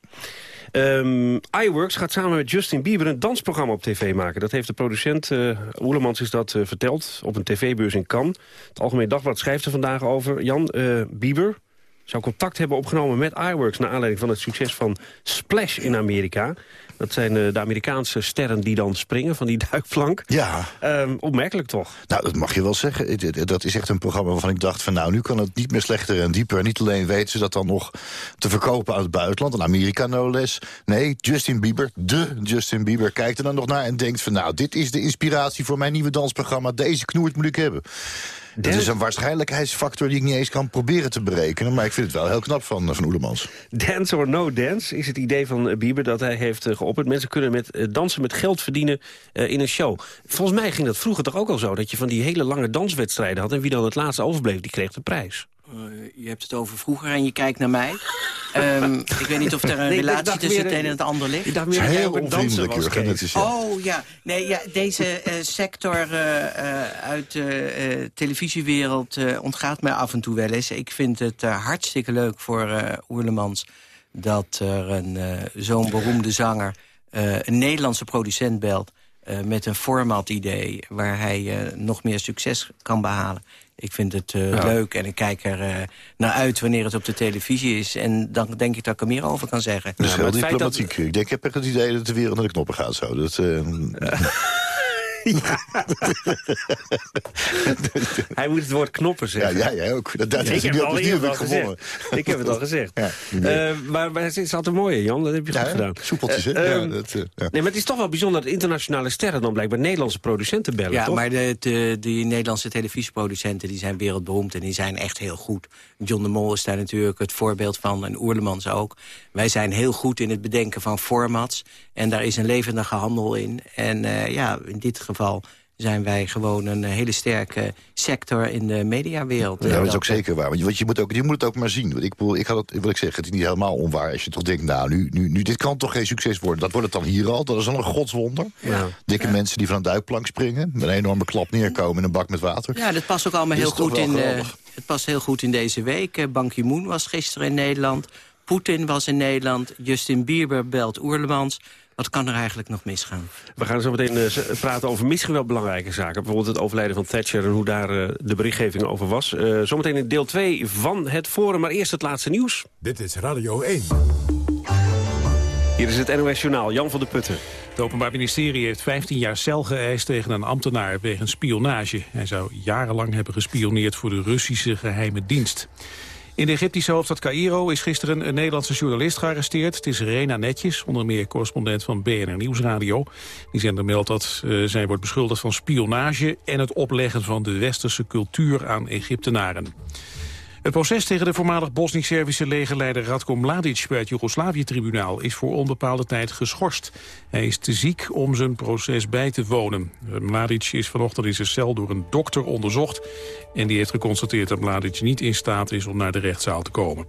Speaker 2: Um, iWorks gaat samen met Justin Bieber een dansprogramma op tv maken. Dat heeft de producent uh, Oelemans is dat uh, verteld op een tv-beurs in Cannes. Het Algemeen Dagblad schrijft er vandaag over. Jan uh, Bieber zou contact hebben opgenomen met iWorks... naar aanleiding van het succes van Splash in Amerika. Dat zijn uh, de Amerikaanse sterren die dan springen van die duikflank.
Speaker 25: Ja.
Speaker 2: Um, opmerkelijk toch?
Speaker 25: Nou, dat mag je wel zeggen. Dat is echt een programma waarvan ik dacht van... nou, nu kan het niet meer slechter en dieper. Niet alleen weten ze dat dan nog te verkopen uit het buitenland... en Amerika no less. Nee, Justin Bieber, de Justin Bieber, kijkt er dan nog naar... en denkt van nou, dit is de inspiratie voor mijn nieuwe dansprogramma. Deze knoert moet ik hebben. Dat is een waarschijnlijkheidsfactor die ik niet eens kan proberen te berekenen. Maar ik vind het wel heel knap van, van Oelemans.
Speaker 2: Dance or no dance is het idee van Bieber dat hij heeft geopperd. Mensen kunnen met dansen met geld verdienen uh, in een show. Volgens mij ging dat vroeger toch ook al zo... dat je van die hele lange danswedstrijden had... en wie dan het laatste overbleef, die kreeg de prijs.
Speaker 26: Uh, je hebt het over vroeger en je kijkt naar mij. um, ik weet niet of er een nee, relatie tussen het een en het ander ligt.
Speaker 2: Ik dacht meer heel
Speaker 25: onvriendelijk, Jurgen. Het is,
Speaker 26: ja. Oh ja, nee, ja deze uh, sector uh, uit de televisiewereld ontgaat mij af en toe wel eens. Ik vind het hartstikke leuk voor Oerlemans dat er een zo'n beroemde zanger... een Nederlandse producent belt uh, met een format-idee... waar hij uh, nog meer succes kan behalen. Ik vind het uh, ja. leuk en ik kijk er naar uit wanneer het op de televisie is. En dan denk ik dat ik er meer over kan zeggen.
Speaker 25: Dat is ja, heel diplomatiek. Dat... Ik denk, ik heb echt het idee dat de wereld naar de knoppen gaat. Zo. Dat,
Speaker 2: Hij moet het woord knoppen zeggen.
Speaker 25: Ja, jij ook. Dat, dat
Speaker 2: ik
Speaker 25: is
Speaker 2: heb al
Speaker 25: gewonnen.
Speaker 2: gezegd. Ik heb het al gezegd.
Speaker 25: Ja,
Speaker 2: Eh, maar, maar het is altijd mooi, Jan. Dat heb je goed gedaan.
Speaker 25: soepeltjes, hè?
Speaker 2: Eh,
Speaker 25: Ja,
Speaker 2: ehm,
Speaker 25: dat, eh, ja.
Speaker 2: Nee, maar het is toch wel bijzonder dat internationale sterren... dan blijkbaar Nederlandse producenten bellen,
Speaker 26: Ja,
Speaker 2: toch?
Speaker 26: maar de, de, die Nederlandse televisieproducenten die zijn wereldberoemd en die zijn echt heel goed. John de Mol is daar natuurlijk het voorbeeld van en Oerlemans ook. Wij zijn heel goed in het bedenken van formats en daar is een levendige handel in. En eh, ja, in dit geval zijn wij gewoon een hele sterke sector in de mediawereld.
Speaker 25: Ja, dat is
Speaker 26: Eh,
Speaker 25: ook zeker waar. Want je, want je, moet, ook, je moet het ook maar zien. Want ik, ik had het, wil ik zeggen, het is niet helemaal onwaar. Als je toch denkt, nou, nu, nu, nu, dit kan toch geen succes worden. Dat wordt het dan hier al. Dat is al een godswonder.
Speaker 26: Ja.
Speaker 25: Dikke mensen die van een duikplank springen. Met een enorme klap neerkomen in een bak met water.
Speaker 26: Ja, dat past ook allemaal heel goed in. eh, het past heel goed in deze week. Eh, Ban Ki-moon was gisteren in Nederland. Poetin was in Nederland. Justin Bieber belt Oerlemans. Wat kan er eigenlijk nog misgaan?
Speaker 2: We gaan zo meteen eh, praten over misschien wel belangrijke zaken. Bijvoorbeeld het overlijden van Thatcher en hoe daar eh, de berichtgeving over was. Eh, zometeen in deel 2 van het Forum, maar eerst het laatste nieuws.
Speaker 1: Dit is Radio 1.
Speaker 2: Hier is het NOS Journaal, Jan van der Putten.
Speaker 3: Het Openbaar Ministerie heeft 15 jaar cel geëist tegen een ambtenaar wegens spionage. Hij zou jarenlang hebben gespioneerd voor de Russische geheime dienst. In de Egyptische hoofdstad Cairo is gisteren een Nederlandse journalist gearresteerd. Het is Rena Netjes, onder meer correspondent van BNR Nieuwsradio. Die zender meldt dat eh, zij wordt beschuldigd van spionage... en het opleggen van de westerse cultuur aan Egyptenaren. Het proces tegen de voormalig Bosnisch-Servische legerleider Radko Mladic bij het Joegoslavië-tribunaal is voor onbepaalde tijd geschorst. Hij is te ziek om zijn proces bij te wonen. Mladic is vanochtend in zijn cel door een dokter onderzocht en die heeft geconstateerd dat Mladic niet in staat is om naar de rechtszaal te komen.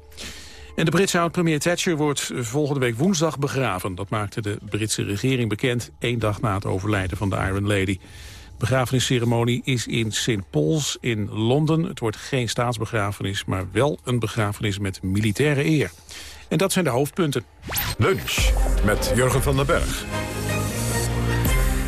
Speaker 3: En de Britse oud-premier Thatcher wordt volgende week woensdag begraven. Dat maakte de Britse regering bekend, één dag na het overlijden van de Iron Lady. De begrafenisceremonie is in St. Paul's in Londen. Het wordt geen staatsbegrafenis, maar wel een begrafenis met militaire eer. En dat zijn de hoofdpunten.
Speaker 1: Lunch met Jurgen van den Berg.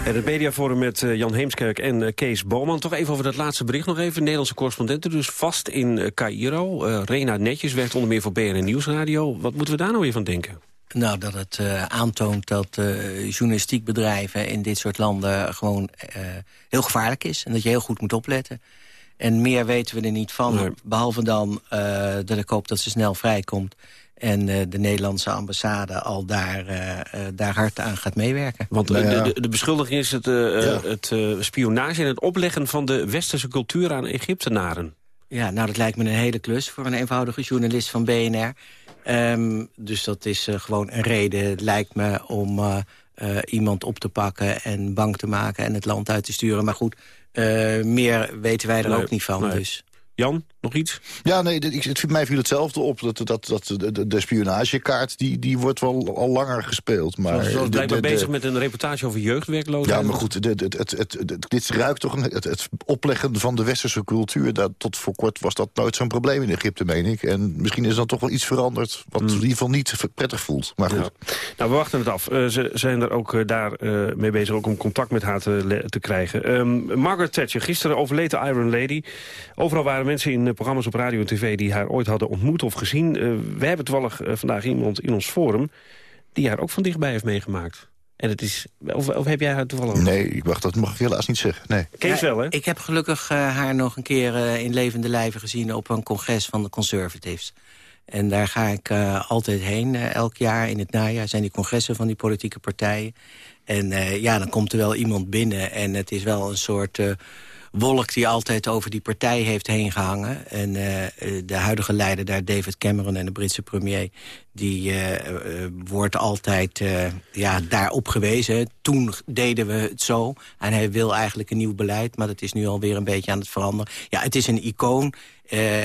Speaker 2: En het mediaforum met eh, Jan Heemskerk en eh, Kees Boman. Toch even over dat laatste bericht nog even. Nederlandse correspondenten dus vast in eh, Cairo. Rena Netjes werkt onder meer voor BNN Nieuwsradio. Wat moeten we daar nou weer van denken?
Speaker 26: Nou, dat het eh, aantoont dat eh journalistiekbedrijven in dit soort landen gewoon eh, heel gevaarlijk is. En dat je heel goed moet opletten. En meer weten we er niet van. Behalve dan eh, dat ik hoop dat ze snel vrijkomt. En eh, de Nederlandse ambassade al daar, eh, eh, daar hard aan gaat meewerken.
Speaker 2: Want de, de, de beschuldiging is het, het eh, spionage en het opleggen van de westerse cultuur aan Egyptenaren.
Speaker 26: Ja, nou, dat lijkt me een hele klus voor een eenvoudige journalist van BNR. Ehm, dus dat is eh, gewoon een reden, lijkt me, om eh, eh, iemand op te pakken... en bang te maken en het land uit te sturen. Maar goed, meer weten wij er
Speaker 2: Nee,
Speaker 26: ook niet van.
Speaker 2: nee.
Speaker 26: Dus.
Speaker 2: Jan, nog iets?
Speaker 25: Ja, nee, ik, het, mij viel hetzelfde op. Dat, dat, dat, de, de, spionagekaart die, die wordt wel al langer gespeeld. Maar
Speaker 2: blijkbaar
Speaker 25: de- de-
Speaker 2: bezig met een reportage over jeugdwerkloosheid.
Speaker 25: Ja, maar goed, de- de- het, het, het, het- dit ruikt toch... Een, het, het opleggen van de westerse cultuur... Dat, tot voor kort was dat nooit zo'n probleem in Egypte, meen ik. En misschien is dan toch wel iets veranderd... wat in ieder geval niet prettig voelt. Maar goed.
Speaker 2: Hmm. Ja. Nou, we wachten het af. Eh, ze zijn er ook eh, daar eh, mee bezig ook om contact met haar te krijgen. Ehm, Margaret Thatcher, gisteren overleed de Iron Lady. Overal waren mensen in programma's op radio en tv... die haar ooit hadden ontmoet of gezien. Eh, we hebben toevallig eh, vandaag iemand in ons forum... die haar ook van dichtbij heeft meegemaakt. En het is... Of, of heb jij haar toevallig...
Speaker 25: Nee, ik mag, dat mag ik helaas niet zeggen. Nee.
Speaker 2: Kees
Speaker 26: Ja,
Speaker 2: wel, hè?
Speaker 26: Ik heb gelukkig eh, haar nog een keer in levende lijven gezien... op een congres van de Conservatives. En daar ga ik eh, altijd heen, eh, elk jaar in het najaar... zijn die congressen van die politieke partijen. En eh, ja, dan komt er wel iemand binnen... en het is wel een soort eh, wolk die altijd over die partij heeft heen gehangen. En eh, de huidige leider daar, David Cameron en de Britse premier... die eh, eh, wordt altijd ja, daarop gewezen. Toen deden we het zo. En hij wil eigenlijk een nieuw beleid, maar dat is nu alweer een beetje aan het veranderen. Ja, het is een icoon.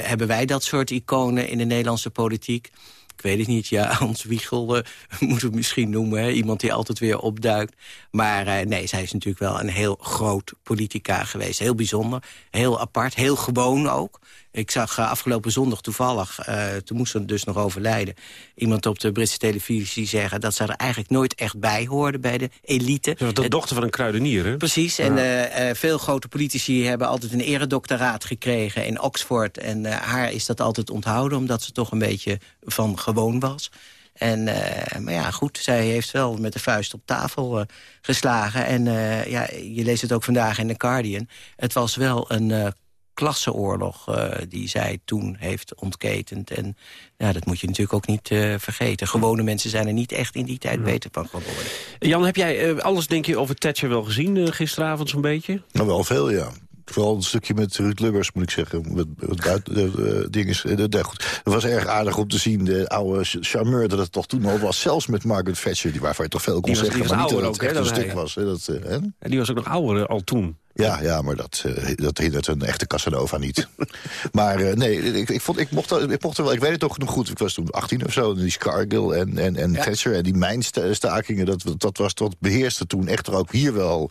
Speaker 26: Hebben wij dat soort iconen in de Nederlandse politiek? Ik weet het niet, ja, Hans Wiegel eh, moet het misschien noemen. Hè? Iemand die altijd weer opduikt. Maar eh, nee, zij is natuurlijk wel een heel groot politica geweest. Heel bijzonder, heel apart, heel gewoon ook. Ik zag eh, afgelopen zondag toevallig, eh, toen moest ze dus nog overlijden... iemand op de Britse televisie zeggen... dat ze er eigenlijk nooit echt bij hoorden bij de elite.
Speaker 2: Ze was de dochter van een kruidenier, hè?
Speaker 26: Precies, en eh, veel grote politici hebben altijd een eredoctoraat gekregen in Oxford. En haar is dat altijd onthouden, omdat ze toch een beetje van gewoon was. En, maar ja, goed, zij heeft wel met de vuist op tafel geslagen. En ja, je leest het ook vandaag in The Guardian. Het was wel een uh, klasseoorlog die zij toen heeft ontketend. En ja, dat moet je natuurlijk ook niet vergeten. Gewone mensen zijn er niet echt in die tijd beter van geworden.
Speaker 2: Jan, heb jij alles, denk je, over Thatcher wel gezien gisteravond zo'n beetje?
Speaker 25: Nou, wel veel, ja. Vooral een stukje met Ruud Lubbers, moet ik zeggen. Met, met buiten, de, ding is, goed. Het was erg aardig om te zien, de oude charmeur dat het toch toen al was. Zelfs met Margaret Thatcher, die waarvan je toch veel kon
Speaker 2: was,
Speaker 25: zeggen.
Speaker 2: maar
Speaker 25: niet
Speaker 2: dat
Speaker 25: het
Speaker 2: ook,
Speaker 25: echt
Speaker 2: hè,
Speaker 25: een stuk
Speaker 2: hij.
Speaker 25: was. Hè, dat, hè?
Speaker 2: En die was ook nog ouder al toen.
Speaker 25: Ja, ja, maar dat, uh, dat hindert een echte Casanova niet. maar uh, nee, ik, ik, vond, ik, mocht, ik mocht er wel, ik weet het toch nog goed. Ik was toen 18 of zo, en die Scargill en, en, en ja. Thatcher en die mijnstakingen, dat, dat, was, dat beheerste toen echt er ook hier wel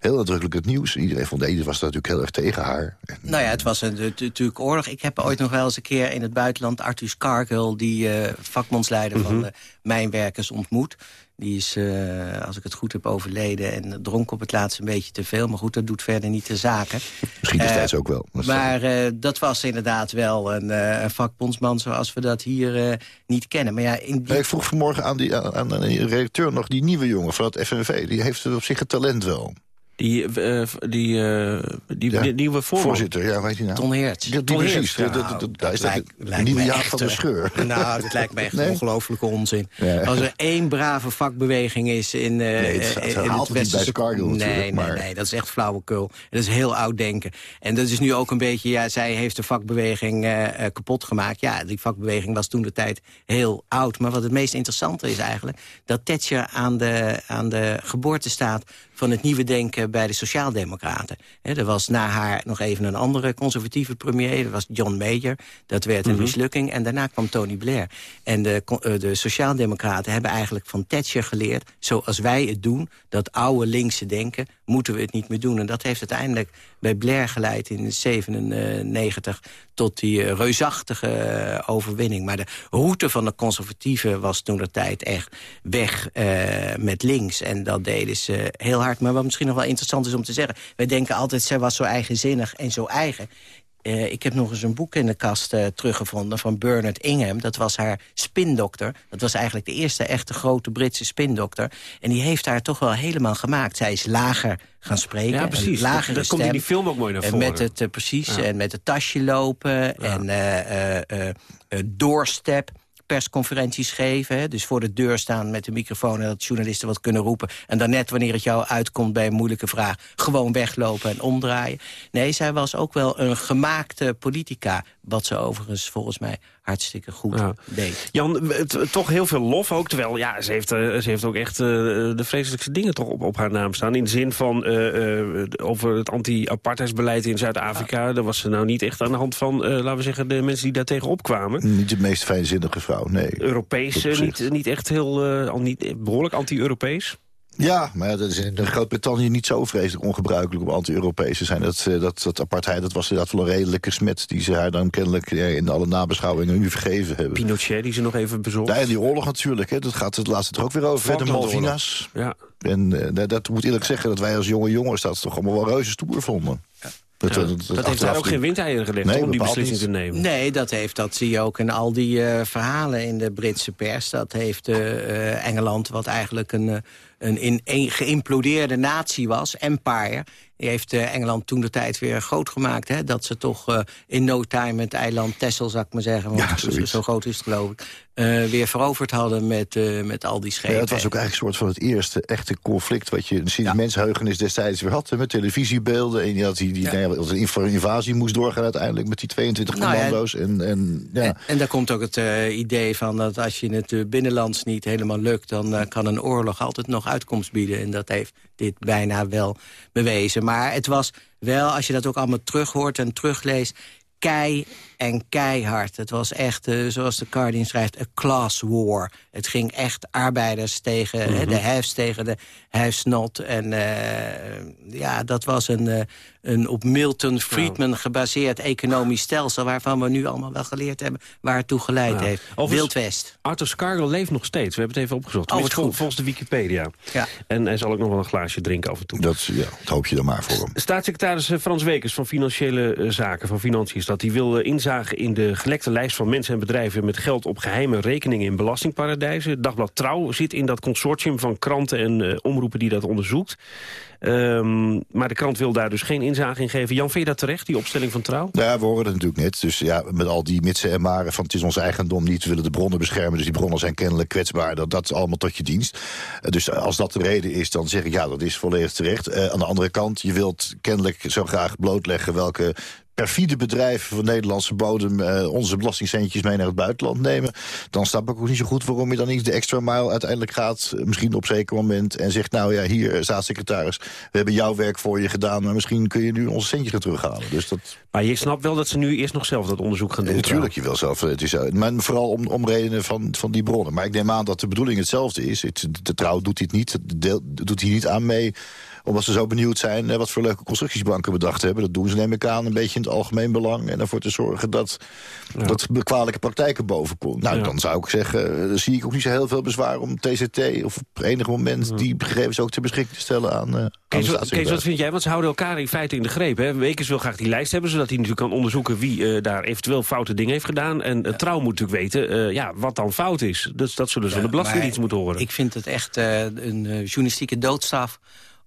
Speaker 25: heel nadrukkelijk het nieuws. Iedereen vond, iedereen was natuurlijk heel erg tegen haar. En,
Speaker 26: nou ja, het was een, natuurlijk oorlog. Ik heb ooit nog wel eens een keer in het buitenland Arthur Scargill... die uh, vakbondsleider mm -hmm. van de mijnwerkers ontmoet. Die is, uh, als ik het goed heb, overleden en dronk op het laatst een beetje te veel. Maar goed, dat doet verder niet de zaken.
Speaker 25: Misschien destijds uh, ook wel.
Speaker 26: Maar uh, dat was inderdaad wel een, een, vakbondsman zoals we dat hier niet kennen. Maar ja, in die...
Speaker 25: Ik vroeg vanmorgen aan, die, aan, aan een redacteur nog, die nieuwe jongen van het FNV. Die heeft op zich het talent wel.
Speaker 2: Die, uh, die, uh, die,
Speaker 25: ja,
Speaker 2: die nieuwe voorman.
Speaker 25: Voorzitter, ja, weet je nou.
Speaker 26: Ton Heerts.
Speaker 25: Ja,
Speaker 2: Ton
Speaker 25: precies. Dat, dat, dat, is dat een nieuwe jaar van de scheur.
Speaker 26: Nou, dat lijkt me echt nee? ongelofelijke onzin. Ja. Als er één brave vakbeweging is in, uh,
Speaker 25: nee, het, het,
Speaker 26: in
Speaker 25: het westerse...
Speaker 26: Nee, nee,
Speaker 25: maar...
Speaker 26: nee, dat is echt flauwekul. Dat is heel oud denken. En dat is nu ook een beetje, ja, zij heeft de vakbeweging uh, kapot gemaakt. Ja, die vakbeweging was toen de tijd heel oud. Maar wat het meest interessante is eigenlijk... dat Thatcher aan de, aan de geboorte staat van het nieuwe denken bij de Sociaaldemocraten. He, er was na haar nog even een andere conservatieve premier. Dat was John Major. Dat werd een mm -hmm. mislukking. En daarna kwam Tony Blair. En de, de Sociaaldemocraten hebben eigenlijk van Thatcher geleerd... zoals wij het doen, dat oude linkse denken... moeten we het niet meer doen. En dat heeft uiteindelijk bij Blair geleid in 97 tot die uh, reusachtige uh, overwinning. Maar de route van de conservatieven was toen de tijd echt weg uh, met links. En dat deden ze heel hard. Maar wat misschien nog wel interessant is om te zeggen... wij denken altijd, zij was zo eigenzinnig en zo eigen. Uh, ik heb nog eens een boek in de kast uh, teruggevonden van Bernard Ingham. Dat was haar spindokter. Dat was eigenlijk de eerste echte grote Britse spindokter. En die heeft haar toch wel helemaal gemaakt. Zij is lager gaan spreken.
Speaker 2: Ja, precies.
Speaker 26: Lagere
Speaker 2: Daar komt in die film ook mooi naar voren.
Speaker 26: En met het, uh, precies, ja. en met het tasje lopen. Ja. En doorstep persconferenties geven. Hè? Dus voor de deur staan met de microfoon... en dat journalisten wat kunnen roepen. En dan net wanneer het jou uitkomt bij een moeilijke vraag... gewoon weglopen en omdraaien. Nee, zij was ook wel een gemaakte politica. Wat ze overigens volgens mij hartstikke goed ja. deed.
Speaker 2: Jan, toch heel veel lof ook. Terwijl, ja, ze heeft, uh, ze heeft ook echt uh, de vreselijkste dingen toch op, op haar naam staan. In de zin van uh, over het anti-apartheidsbeleid in Zuid-Afrika. Ja. Daar was ze nou niet echt aan de hand van, laten we zeggen, de mensen die daar tegen opkwamen.
Speaker 25: Niet de meest fijnzinnige vrouw, nee.
Speaker 2: Europees, niet, niet echt heel, al niet, behoorlijk anti-Europees.
Speaker 25: Ja, maar dat is in Groot-Brittannië niet zo vreselijk ongebruikelijk om anti-Europees te zijn. Dat, dat, dat apartheid, dat was inderdaad wel een redelijke smet die ze haar dan kennelijk in alle nabeschouwingen nu vergeven hebben.
Speaker 2: Pinochet die ze nog even bezocht.
Speaker 25: Ja, en die oorlog natuurlijk, hè, dat gaat het laatste er ook weer over. De Malvinas.
Speaker 2: Ja.
Speaker 25: En uh, dat moet eerlijk zeggen dat wij als jonge jongens dat toch allemaal wel reuze stoer vonden.
Speaker 2: Ja. Dat, ja, dat, dat, dat heeft daar ook geen windeieren gelegd nee, om die beslissing niet. te nemen.
Speaker 26: Nee, dat, heeft, dat zie je ook in al die uh, verhalen in de Britse pers. Dat heeft uh, Engeland, wat eigenlijk een, een, in, een geïmplodeerde natie was, empire... Die heeft uh, Engeland toen de tijd weer groot gemaakt. Hè? Dat ze toch uh, in no time het eiland Texel, zou ik maar zeggen... want ja, zo, zo groot is het geloof ik... Uh, weer veroverd hadden met, met al die schepen.
Speaker 25: Ja, het was ook eigenlijk een soort van het eerste echte conflict... wat je sinds ja. mensheugenis destijds weer had. Met televisiebeelden. En dat die, die ja. nou ja, een invasie moest doorgaan uiteindelijk... met die 22 nou commando's. En, en, ja.
Speaker 26: en, en daar komt ook het idee van... dat als je het binnenlands niet helemaal lukt... dan kan een oorlog altijd nog uitkomst bieden. En dat heeft dit bijna wel bewezen. Maar het was wel, als je dat ook allemaal terughoort en terugleest... kei en keihard. Het was echt, uh, zoals de Guardian schrijft, een class war. Het ging echt arbeiders tegen mm -hmm. hè, de hefs, tegen de hefsnot. En uh, ja, dat was een, uh, een op Milton Friedman gebaseerd economisch stelsel... waarvan we nu allemaal wel geleerd hebben waar het toe geleid ja. heeft. Wild West.
Speaker 2: Arthur Scargill leeft nog steeds. We hebben het even opgezocht.
Speaker 26: Oh,
Speaker 2: vol, volgens de Wikipedia.
Speaker 26: Ja.
Speaker 2: En hij zal ook nog wel een glaasje drinken af en toe.
Speaker 25: Dat, ja, dat hoop je dan maar voor hem.
Speaker 2: Staatssecretaris Frans Wekers van Financiële Zaken, van Financiën... is dat die wil inzetten inzage in de gelekte lijst van mensen en bedrijven... met geld op geheime rekeningen in belastingparadijzen. Dagblad Trouw zit in dat consortium van kranten en uh, omroepen die dat onderzoekt. Um, maar de krant wil daar dus geen inzage in geven. Jan, vind je dat terecht, die opstelling van Trouw?
Speaker 25: Ja, we horen het natuurlijk net. Dus ja, met al die mitsen en maren van het is ons eigendom niet... we willen de bronnen beschermen, dus die bronnen zijn kennelijk kwetsbaar. Dat, dat is allemaal tot je dienst. Uh, dus als dat de reden is, dan zeg ik ja, dat is volledig terecht. Uh, aan de andere kant, je wilt kennelijk zo graag blootleggen... welke perfide bedrijven van Nederlandse bodem... Uh, onze belastingcentjes mee naar het buitenland nemen... dan snap ik ook niet zo goed waarom je dan niet de extra mile uiteindelijk gaat... misschien op zeker moment en zegt... nou ja, hier, eh, staatssecretaris, we hebben jouw werk voor je gedaan... maar misschien kun je nu onze centjes terughalen. Dus dat...
Speaker 2: Maar je snapt wel dat ze nu eerst nog zelf dat onderzoek gaan doen?
Speaker 25: Natuurlijk, je wil zelf. Het is, maar vooral om, om redenen van, van die bronnen. Maar ik neem aan dat de bedoeling hetzelfde is. Het, de trouw doet dit niet, doet hier niet aan mee omdat ze zo benieuwd zijn eh, wat voor leuke constructiesbanken bedacht hebben. Dat doen ze neem ik aan een beetje in het algemeen belang. En ervoor te zorgen dat, ja. dat kwalijke praktijken boven komen. Nou, ja. dan zou ik zeggen, uh, zie ik ook niet zo heel veel bezwaar om TCT... of op enig moment ja. die gegevens ook ter beschikking te stellen aan, uh,
Speaker 2: Kees, aan Kees, wat vind jij? Want ze houden elkaar in feite in de greep. Hè? Wekers wil graag die lijst hebben, zodat hij natuurlijk kan onderzoeken... wie uh, daar eventueel foute dingen heeft gedaan. En uh, Trouw moet natuurlijk weten ja, wat dan fout is. Dus dat zullen ze van de belastingdienst moeten horen.
Speaker 26: Ik vind het echt een journalistieke doodstraf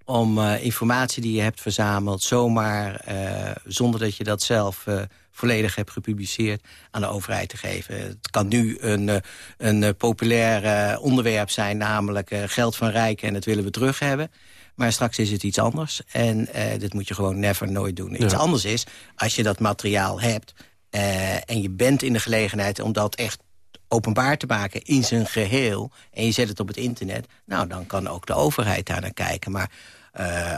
Speaker 26: om uh, informatie die je hebt verzameld... zomaar, uh, zonder dat je dat zelf uh, volledig hebt gepubliceerd... aan de overheid te geven. Het kan nu een, een populair onderwerp zijn... namelijk geld van rijken en dat willen we terug hebben. Maar straks is het iets anders. En dit moet je gewoon never nooit doen. Ja. Iets anders is, als je dat materiaal hebt... en je bent in de gelegenheid om dat echt openbaar te maken in zijn geheel... en je zet het op het internet... nou, dan kan ook de overheid daar naar kijken. Maar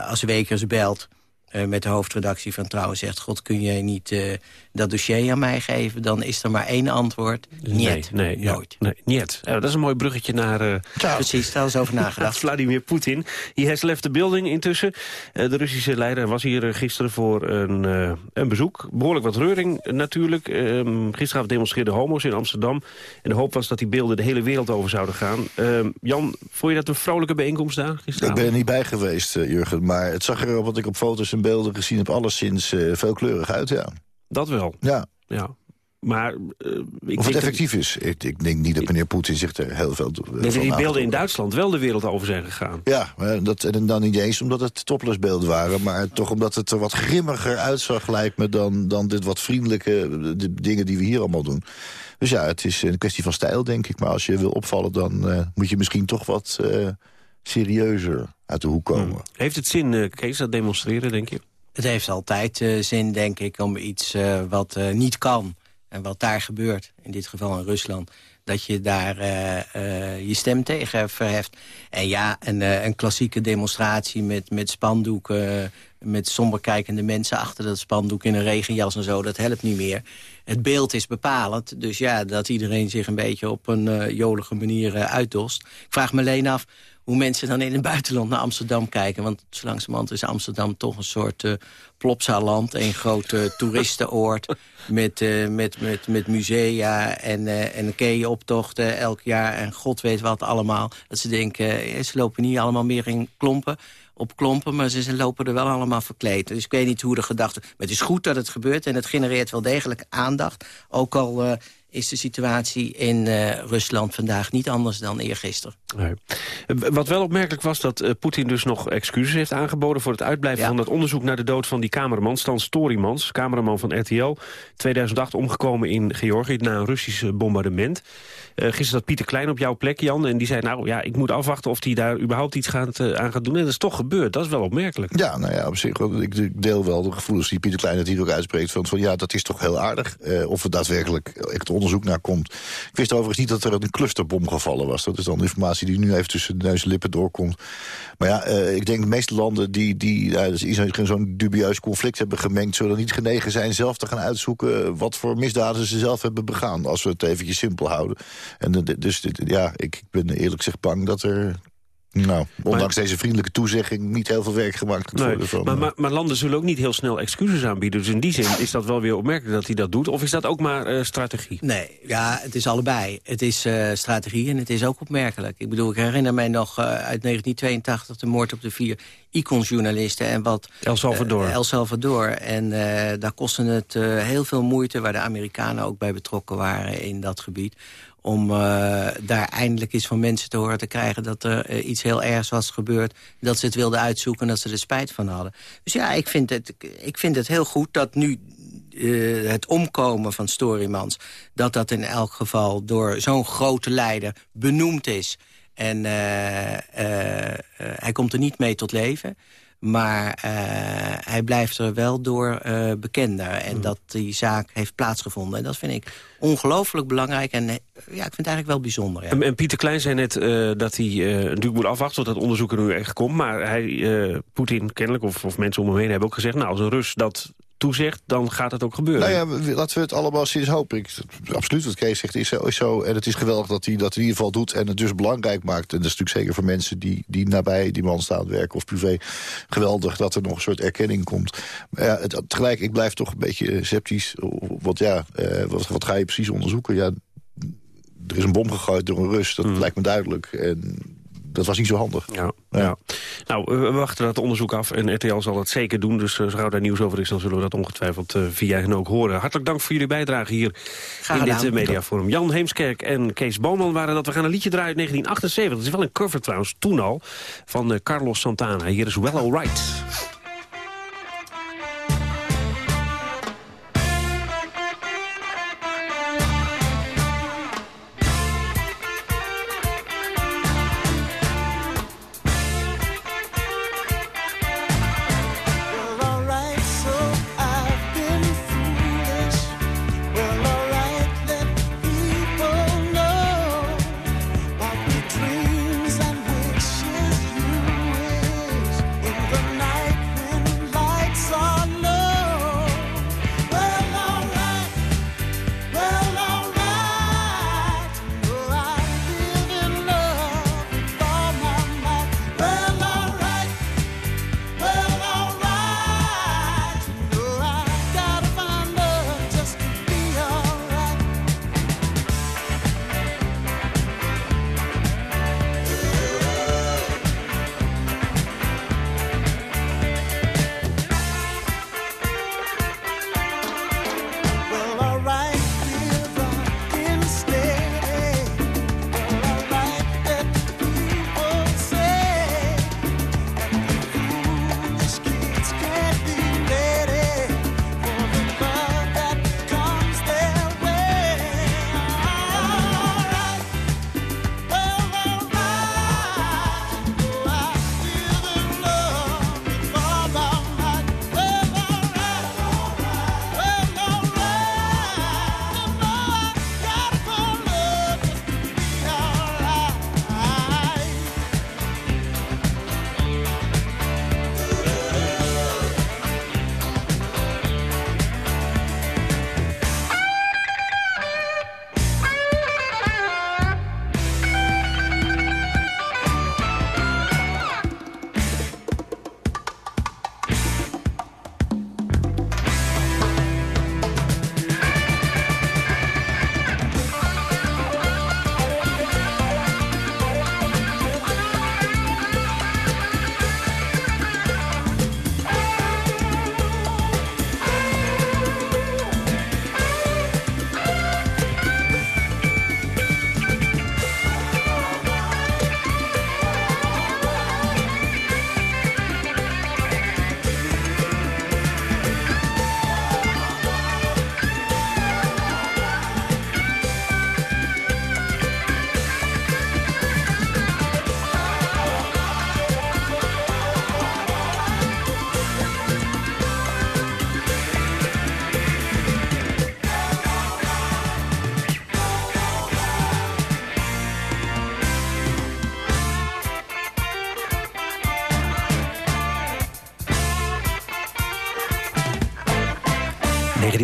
Speaker 26: als Wekers belt uh, met de hoofdredactie van Trouw... zegt, god, kun jij niet uh, dat dossier aan mij geven? Dan is er maar één antwoord. Niet.
Speaker 2: Nee, nee,
Speaker 26: nooit.
Speaker 2: Ja, nee, niet. Ja, dat is een mooi bruggetje naar... Uh,
Speaker 26: Precies, daar is over nagedacht.
Speaker 2: Vladimir Poetin. He has left the building intussen. Uh, de Russische leider was hier gisteren voor een, uh, een bezoek. Behoorlijk wat reuring natuurlijk. Um, gisteravond demonstreerden homo's in Amsterdam. En de hoop was dat die beelden de hele wereld over zouden gaan. Um, Jan, vond je dat een vrolijke bijeenkomst daar gisteravond?
Speaker 25: Ik ben er niet bij geweest, Jurgen. Maar het zag er, wat ik op foto's en beelden gezien heb... alleszins veelkleurig uit, ja.
Speaker 2: Dat wel.
Speaker 25: Ja.
Speaker 2: ja. Maar, uh, ik
Speaker 25: of het effectief dat... is. Ik, ik, denk niet dat meneer Poetin zich er heel veel
Speaker 2: uh, nee, Die beelden in Duitsland wel de wereld over zijn gegaan.
Speaker 25: Ja, dat, en dan niet eens omdat het toplessbeelden waren... maar toch omdat het er wat grimmiger uitzag, lijkt me... dan, dan dit wat vriendelijke de dingen die we hier allemaal doen. Dus ja, het is een kwestie van stijl, denk ik. Maar als je wil opvallen, dan uh, moet je misschien toch wat serieuzer uit de hoek komen. Hmm.
Speaker 2: Heeft het zin, Kees, dat demonstreren, denk je?
Speaker 26: Het heeft altijd uh, zin, denk ik, om iets uh, wat uh, niet kan... en wat daar gebeurt, in dit geval in Rusland... dat je daar je stem tegen verheft. En ja, een, een klassieke demonstratie met, met spandoeken... met somber kijkende mensen achter dat spandoek in een regenjas en zo... dat helpt niet meer. Het beeld is bepalend, dus ja, dat iedereen zich een beetje... op een jolige manier uitdost. Ik vraag me alleen af hoe mensen dan in het buitenland naar Amsterdam kijken. Want zo langzamerhand is Amsterdam toch een soort uh, plopsaland. Een groot uh, toeristenoord met, uh, met, met, met musea en, uh, en keeoptochten elk jaar. En god weet wat allemaal. Dat ze denken, ze lopen niet allemaal meer in klompen op klompen, maar ze, lopen er wel allemaal verkleed. Dus ik weet niet hoe de gedachte... Maar het is goed dat het gebeurt en het genereert wel degelijk aandacht. Ook al is de situatie in uh, Rusland vandaag niet anders dan eergisteren.
Speaker 2: Nee. Wat wel opmerkelijk was dat uh, Poetin dus nog excuses heeft aangeboden... voor het uitblijven ja. van dat onderzoek naar de dood van die cameraman... Stan Storymans, cameraman van RTL. 2008 omgekomen in Georgië na een Russisch bombardement. Uh, gisteren zat Pieter Klein op jouw plek, Jan. En die zei, nou ja, ik moet afwachten of hij daar überhaupt iets gaat, uh, aan gaat doen. En dat is toch gebeurd. Dat is wel opmerkelijk.
Speaker 25: Ja, nou ja, op zich. Ik deel wel de gevoelens die Pieter Klein het hier ook uitspreekt. Van, van ja, dat is toch heel aardig. Uh, of er daadwerkelijk echt onderzoek naar komt. Ik wist overigens niet dat er een clusterbom gevallen was. Dat is dan informatie die nu even tussen de neus en lippen doorkomt. Maar ja, uh, ik denk de meeste landen die, die uh, zo'n dubieus conflict hebben gemengd... zullen niet genegen zijn zelf te gaan uitzoeken... wat voor misdaden ze zelf hebben begaan. Als we het eventjes simpel houden. En dus ja, ik ben eerlijk gezegd bang dat er Nou, ondanks deze vriendelijke toezegging niet heel veel werk gemaakt.
Speaker 2: Nee,
Speaker 25: van,
Speaker 2: maar, maar, maar, landen zullen ook niet heel snel excuses aanbieden. Dus in die zin is dat wel weer opmerkelijk dat hij dat doet. Of is dat ook maar uh, strategie?
Speaker 26: Nee, ja, het is allebei. Het is uh, strategie en het is ook opmerkelijk. Ik bedoel, ik herinner mij nog uh, uit 1982 de moord op de vier iconsjournalisten. En wat,
Speaker 2: El Salvador.
Speaker 26: El Salvador. En daar kostte het heel veel moeite, waar de Amerikanen ook bij betrokken waren in dat gebied om uh, daar eindelijk eens van mensen te horen te krijgen... dat er uh, iets heel ergs was gebeurd, dat ze het wilden uitzoeken... en dat ze er spijt van hadden. Dus ja, ik vind het, ik vind het heel goed dat nu uh, het omkomen van Storymans... dat dat in elk geval door zo'n grote leider benoemd is. En hij komt er niet mee tot leven... Maar uh, hij blijft er wel door uh, bekender. En dat die zaak heeft plaatsgevonden. En dat vind ik ongelooflijk belangrijk. En ja, ik vind het eigenlijk wel bijzonder. Ja.
Speaker 2: En, en, Pieter Klein zei net uh, dat hij natuurlijk moet afwachten... tot dat onderzoek er nu echt komt. Maar hij, Poetin kennelijk, of, of mensen om hem heen hebben ook gezegd... nou, als een Rus dat toezegt, dan gaat het ook gebeuren.
Speaker 25: Nou ja, laten we het allemaal sinds hopen. Ik, absoluut wat Kees zegt is zo, is zo. En het is geweldig dat hij dat in ieder geval doet en het dus belangrijk maakt. En dat is natuurlijk zeker voor mensen die, die nabij die man staan werken of privé. Geweldig dat er nog een soort erkenning komt. Maar ja, het, tegelijk, ik blijf toch een beetje sceptisch. Want ja, eh, wat, wat ga je precies onderzoeken? Ja, er is een bom gegooid door een Rus, dat mm. lijkt me duidelijk. En dat was niet zo handig.
Speaker 2: Ja, ja. Nou, we wachten dat onderzoek af en RTL zal dat zeker doen. Dus uh, zodra daar nieuws over is, dan zullen we dat ongetwijfeld uh, via hen ook horen. Hartelijk dank voor jullie bijdrage hier in dit uh, mediaforum. Jan Heemskerk en Kees Boman waren dat. We gaan een liedje draaien uit 1978. Dat is wel een cover trouwens, toen al, van Carlos Santana. Hier is Well Alright.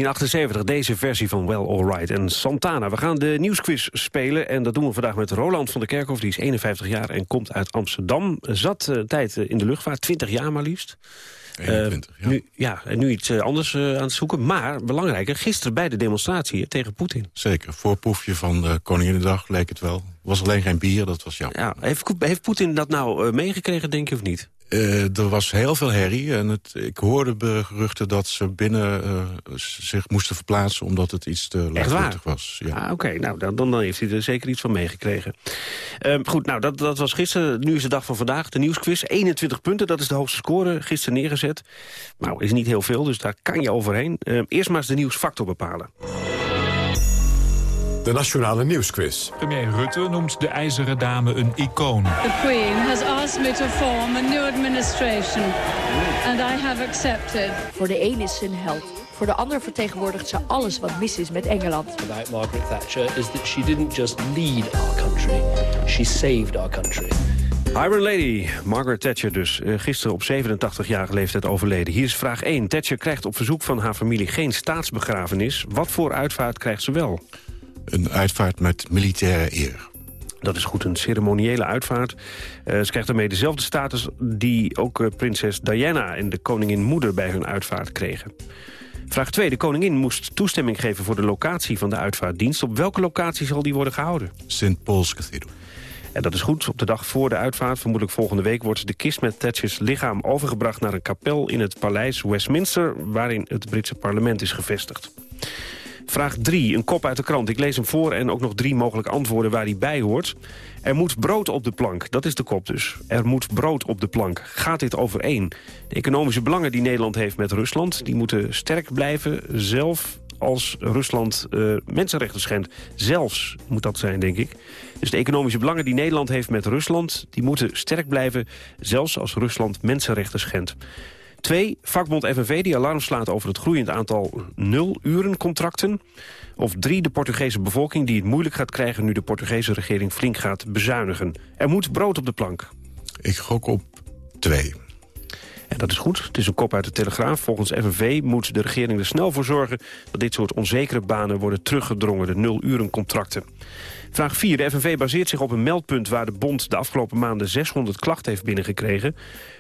Speaker 2: 1978, deze versie van Well Alright en Santana. We gaan de nieuwsquiz spelen en dat doen we vandaag met Roland van der Kerkhof. Die is 51 jaar en komt uit Amsterdam. Zat uh, tijd in de luchtvaart, 20 jaar maar liefst.
Speaker 27: 21,
Speaker 2: uh, ja. Nu, ja, en nu iets anders uh, aan het zoeken. Maar belangrijker, gisteren bij de demonstratie tegen Poetin.
Speaker 27: Zeker, voorproefje van de Koninginnedag leek het wel. was alleen geen bier, dat was jammer.
Speaker 2: Ja, heeft, heeft Poetin dat nou meegekregen, denk je, of niet?
Speaker 27: Uh, er was heel veel herrie en het, ik hoorde geruchten dat ze binnen uh, zich moesten verplaatsen... omdat het iets te luidruchtig was.
Speaker 2: Ja. Ah, Oké, okay. nou, dan, dan heeft hij er zeker iets van meegekregen. Uh, goed, nou, dat, dat was gisteren. Nu is de dag van vandaag, de nieuwsquiz. 21 punten, dat is de hoogste score, gisteren neergezet. Nou, is niet heel veel, dus daar kan je overheen. Ehm, eerst maar eens de nieuwsfactor bepalen.
Speaker 1: De Nationale Nieuwsquiz.
Speaker 28: Premier Rutte noemt de IJzeren Dame een icoon.
Speaker 29: The Queen has asked me to form a new administration. And I have accepted.
Speaker 30: Voor de een is ze een held. Voor de ander vertegenwoordigt ze alles wat mis is met Engeland.
Speaker 31: About Margaret Thatcher is that she didn't just lead our country, she saved our country.
Speaker 2: Iron Lady, Margaret Thatcher dus, gisteren op 87-jarige leeftijd overleden. Hier is vraag 1. Thatcher krijgt op verzoek van haar familie geen staatsbegrafenis. Wat voor uitvaart krijgt ze wel?
Speaker 27: Een uitvaart met militaire eer.
Speaker 2: Dat is goed, een ceremoniële uitvaart. Uh, ze krijgt daarmee dezelfde status die ook uh, prinses Diana en de koningin moeder bij hun uitvaart kregen. Vraag 2. De koningin moest toestemming geven voor de locatie van de uitvaartdienst. Op welke locatie zal die worden gehouden?
Speaker 27: St. Paul's Cathedral.
Speaker 2: En dat is goed. Op de dag voor de uitvaart, vermoedelijk volgende week... wordt de kist met Thatchers lichaam overgebracht naar een kapel in het paleis Westminster... waarin het Britse parlement is gevestigd. Vraag 3, een kop uit de krant. Ik lees hem voor en ook nog drie mogelijke antwoorden waar hij bij hoort. Er moet brood op de plank, dat is de kop dus. Er moet brood op de plank. Gaat dit overeen? De economische belangen die Nederland heeft met Rusland... die moeten sterk blijven, zelf als Rusland uh, mensenrechten schendt. Zelfs moet dat zijn, denk ik. Dus de economische belangen die Nederland heeft met Rusland... die moeten sterk blijven, zelfs als Rusland mensenrechten schendt. Twee, vakbond FNV die alarm slaat over het groeiend aantal nul-uren-contracten. Of drie, de Portugese bevolking die het moeilijk gaat krijgen... nu de Portugese regering flink gaat bezuinigen. Er moet brood op de plank.
Speaker 27: Ik gok op twee.
Speaker 2: En dat is goed. Het is een kop uit de Telegraaf. Volgens FNV moet de regering er snel voor zorgen... dat dit soort onzekere banen worden teruggedrongen, de nul-uren-contracten. Vraag 4. De FNV baseert zich op een meldpunt waar de bond de afgelopen maanden 600 klachten heeft binnengekregen.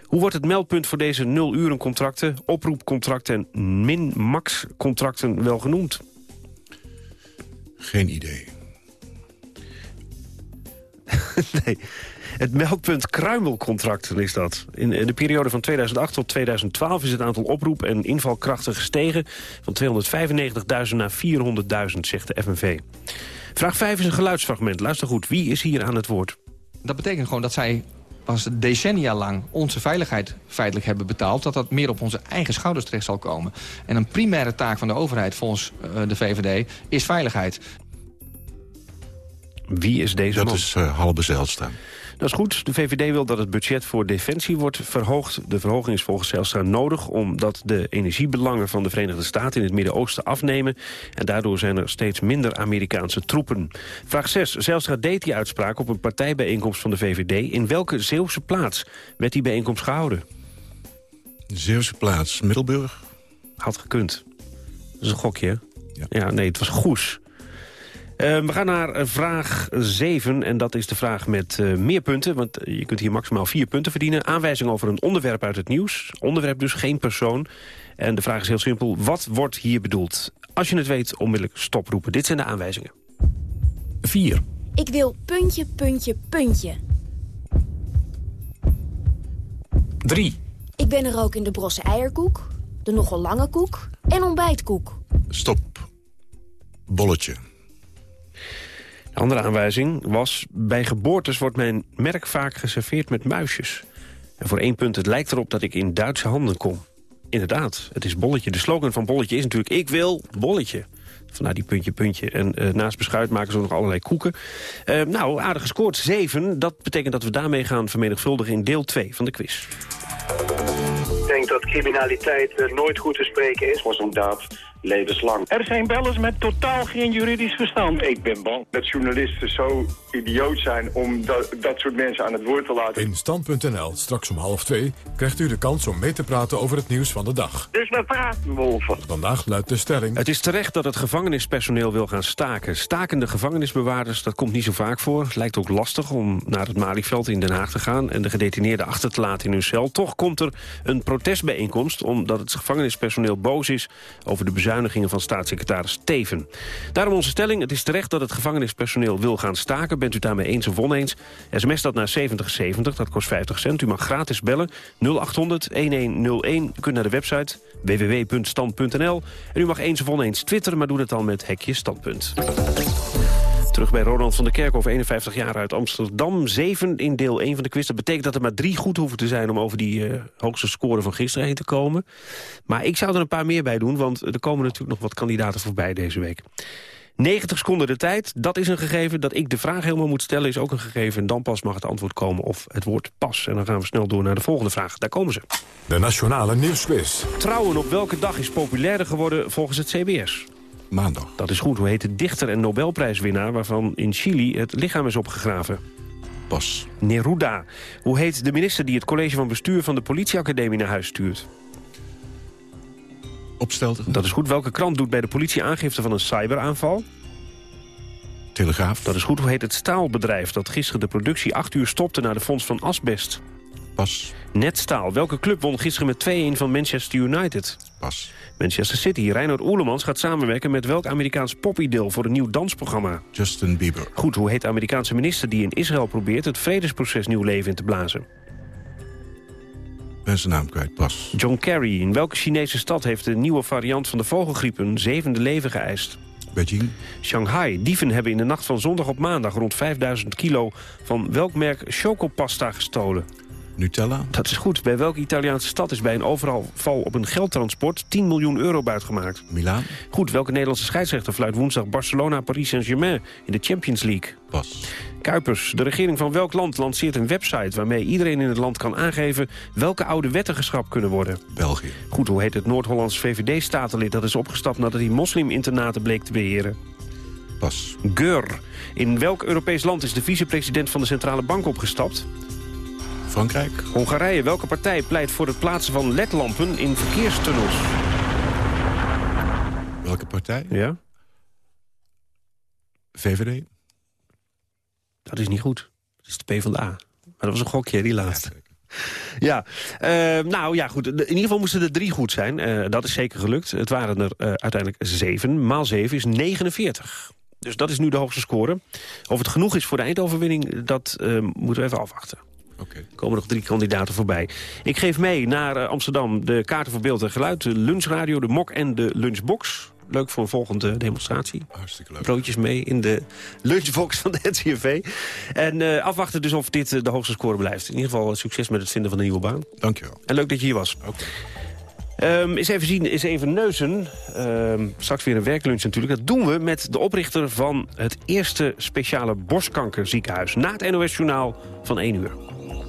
Speaker 2: Hoe wordt het meldpunt voor deze nul-uren-contracten, oproepcontracten en min-max-contracten wel genoemd?
Speaker 27: Geen idee.
Speaker 2: nee. Het meldpunt kruimelcontracten is dat. In de periode van 2008 tot 2012 is het aantal oproep- en invalkrachten gestegen... van 295.000 naar 400.000, zegt de FNV. Vraag 5 is een geluidsfragment. Luister goed, wie is hier aan het woord?
Speaker 32: Dat betekent gewoon dat zij pas decennia lang onze veiligheid feitelijk hebben betaald... dat dat meer op onze eigen schouders terecht zal komen. En een primaire taak van de overheid volgens uh, de VVD is veiligheid.
Speaker 2: Wie is deze
Speaker 27: Dat
Speaker 2: man?
Speaker 27: is uh, Halbe Zijlstra.
Speaker 2: Dat is goed. De VVD wil dat het budget voor defensie wordt verhoogd. De verhoging is volgens Zijlstra nodig omdat de energiebelangen van de Verenigde Staten in het Midden-Oosten afnemen. En daardoor zijn er steeds minder Amerikaanse troepen. Vraag 6. Zijlstra deed die uitspraak op een partijbijeenkomst van de VVD. In welke Zeeuwse plaats werd die bijeenkomst gehouden?
Speaker 27: Zeeuwse plaats, Middelburg?
Speaker 2: Had gekund. Dat is een gokje, ja, nee, het was Goes. Uh, we gaan naar vraag 7 en dat is de vraag met uh, meer punten. Want je kunt hier maximaal vier punten verdienen. Aanwijzing over een onderwerp uit het nieuws. Onderwerp dus, geen persoon. En de vraag is heel simpel. Wat wordt hier bedoeld? Als je het weet, onmiddellijk stoproepen. Dit zijn de aanwijzingen. 4.
Speaker 33: Ik wil puntje, puntje, puntje.
Speaker 2: 3.
Speaker 33: Ik ben er ook in de brosse eierkoek, de nogal lange koek en ontbijtkoek.
Speaker 27: Stop. Bolletje.
Speaker 2: De andere aanwijzing was... bij geboortes wordt mijn merk vaak geserveerd met muisjes. En voor één punt, het lijkt erop dat ik in Duitse handen kom. Inderdaad, het is Bolletje. De slogan van Bolletje is natuurlijk... ik wil Bolletje. Vandaar die puntje, puntje. En uh, naast beschuit maken ze ook nog allerlei koeken. Uh, nou, aardig gescoord. 7. Dat betekent dat we daarmee gaan vermenigvuldigen in deel 2 van de quiz.
Speaker 34: Ik denk dat
Speaker 35: criminaliteit nooit goed te spreken is.
Speaker 36: Was zo'n daad levenslang.
Speaker 37: Er zijn bellers met totaal geen juridisch verstand.
Speaker 36: Ik ben bang dat journalisten zo idioot zijn om dat, dat soort mensen aan het woord te laten.
Speaker 1: In Stand.nl, straks om half twee, krijgt u de kans om mee te praten over het nieuws van de dag.
Speaker 35: Dus we praten, Wolven.
Speaker 1: Vandaag luidt de stelling...
Speaker 2: Het is terecht dat het gevangenispersoneel wil gaan staken. Stakende gevangenisbewaarders, dat komt niet zo vaak voor. Het lijkt ook lastig om naar het Malieveld in Den Haag te gaan... en de gedetineerden achter te laten in hun cel. Toch komt er een protestbijeenkomst... omdat het gevangenispersoneel boos is over de bezuinigingen van staatssecretaris Teven. Daarom onze stelling, het is terecht dat het gevangenispersoneel wil gaan staken. Bent u daarmee eens of oneens? SMS dat naar 7070, dat kost 50 cent. U mag gratis bellen 0800-1101. U kunt naar de website www.stand.nl. En u mag eens of oneens twitteren, maar doe het dan met hekje standpunt. Terug bij Ronald van der Kerkhof, 51 jaar uit Amsterdam. 7 in deel 1 van de quiz. Dat betekent dat er maar drie goed hoeven te zijn... om over die uh, hoogste score van gisteren heen te komen. Maar ik zou er een paar meer bij doen... want er komen natuurlijk nog wat kandidaten voorbij deze week. 90 seconden de tijd, dat is een gegeven. Dat ik de vraag helemaal moet stellen is ook een gegeven. En dan pas mag het antwoord komen of het woord pas. En dan gaan we snel door naar de volgende vraag. Daar komen ze.
Speaker 1: De Nationale Nieuwsquiz.
Speaker 2: Trouwen op welke dag is populairder geworden volgens het CBS?
Speaker 27: Maandag.
Speaker 2: Dat is goed. Hoe heet de dichter en Nobelprijswinnaar... waarvan in Chili het lichaam is opgegraven?
Speaker 27: Pas.
Speaker 2: Neruda. Hoe heet de minister die het college van bestuur... van de politieacademie naar huis stuurt?
Speaker 27: Opstelten.
Speaker 2: Dat is goed. Welke krant doet bij de politie aangifte van een cyberaanval?
Speaker 27: Telegraaf.
Speaker 2: Dat is goed. Hoe heet het staalbedrijf dat gisteren de productie acht uur stopte... naar de fonds van asbest?
Speaker 27: Pas.
Speaker 2: Netstaal. Welke club won gisteren met 2-1 van Manchester United?
Speaker 27: Pas.
Speaker 2: Manchester City. Reinhard Oelemans gaat samenwerken met welk Amerikaans popideel voor een nieuw dansprogramma?
Speaker 27: Justin Bieber.
Speaker 2: Goed, hoe heet de Amerikaanse minister die in Israël probeert het vredesproces nieuw leven in te blazen?
Speaker 27: Ben zijn naam kwijt, pas.
Speaker 2: John Kerry. In welke Chinese stad heeft de nieuwe variant van de vogelgriep een zevende leven geëist?
Speaker 27: Beijing.
Speaker 2: Shanghai. Dieven hebben in de nacht van zondag op maandag rond 5000 kilo van welk merk chocopasta gestolen?
Speaker 27: Nutella.
Speaker 2: Dat is goed. Bij welke Italiaanse stad is bij een overval op een geldtransport 10 miljoen euro buitgemaakt?
Speaker 27: Milaan.
Speaker 2: Goed. Welke Nederlandse scheidsrechter fluit woensdag Barcelona Paris Saint-Germain in de Champions League?
Speaker 27: Pas.
Speaker 2: Kuipers. De regering van welk land lanceert een website waarmee iedereen in het land kan aangeven welke oude wetten geschrapt kunnen worden?
Speaker 27: België.
Speaker 2: Goed. Hoe heet het Noord-Hollands VVD-statenlid dat is opgestapt nadat hij mosliminternaten bleek te beheren?
Speaker 27: Pas.
Speaker 2: Geur. In welk Europees land is de vicepresident van de Centrale Bank opgestapt?
Speaker 27: Frankrijk.
Speaker 2: Hongarije. Welke partij pleit voor het plaatsen van ledlampen in verkeerstunnels?
Speaker 27: Welke partij?
Speaker 2: Ja.
Speaker 27: VVD.
Speaker 2: Dat is niet goed. Dat is de PvdA. Maar dat was een gokje, die laatste. Ja, uh, nou ja, goed. In ieder geval moesten er drie goed zijn. Uh, dat is zeker gelukt. Het waren er uh, uiteindelijk zeven. Maal zeven is 49. Dus dat is nu de hoogste score. Of het genoeg is voor de eindoverwinning, dat moeten we even afwachten.
Speaker 27: Okay.
Speaker 2: Er komen nog drie kandidaten voorbij. Ik geef mee naar uh, Amsterdam de kaarten voor beeld en geluid... de lunchradio, de mok en de lunchbox. Leuk voor een volgende demonstratie.
Speaker 27: Hartstikke leuk.
Speaker 2: Broodjes mee in de lunchbox van de NCRV. En uh, afwachten dus of dit uh, de hoogste score blijft. In ieder geval succes met het vinden van een nieuwe baan.
Speaker 27: Dankjewel.
Speaker 2: En leuk dat je hier was.
Speaker 27: Okay.
Speaker 2: Um, eens even zien, eens even neuzen. Um, straks weer een werklunch natuurlijk. Dat doen we met de oprichter van het eerste speciale borstkankerziekenhuis. Na het NOS-journaal van 1 uur.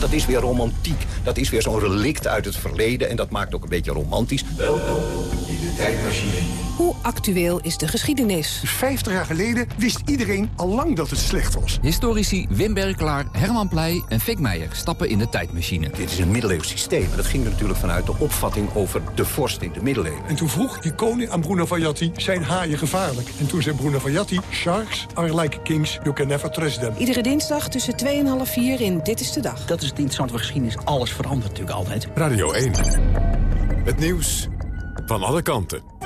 Speaker 38: Dat is weer romantiek. Dat is weer zo'n relict uit het verleden. En dat maakt ook een beetje romantisch. Welkom in de tijdmachine.
Speaker 39: Hoe actueel is de geschiedenis?
Speaker 34: Dus 50 jaar geleden wist iedereen al lang dat het slecht was.
Speaker 40: Historici Wim Berklaar, Herman Pleij en Fik Meijer stappen in de tijdmachine.
Speaker 38: Dit is een middeleeuws systeem. En dat ging er natuurlijk vanuit de opvatting over de vorst in de middeleeuwen.
Speaker 34: En toen vroeg die koning aan Bruno Vajatti, zijn haaien gevaarlijk? En toen zei Bruno Vajatti, sharks are like kings, you can never trust them.
Speaker 39: Iedere dinsdag tussen 2 en half 4 in Dit is de Dag.
Speaker 41: Dat is het interessante van geschiedenis. Alles verandert natuurlijk altijd.
Speaker 1: Radio 1. Het nieuws van alle kanten.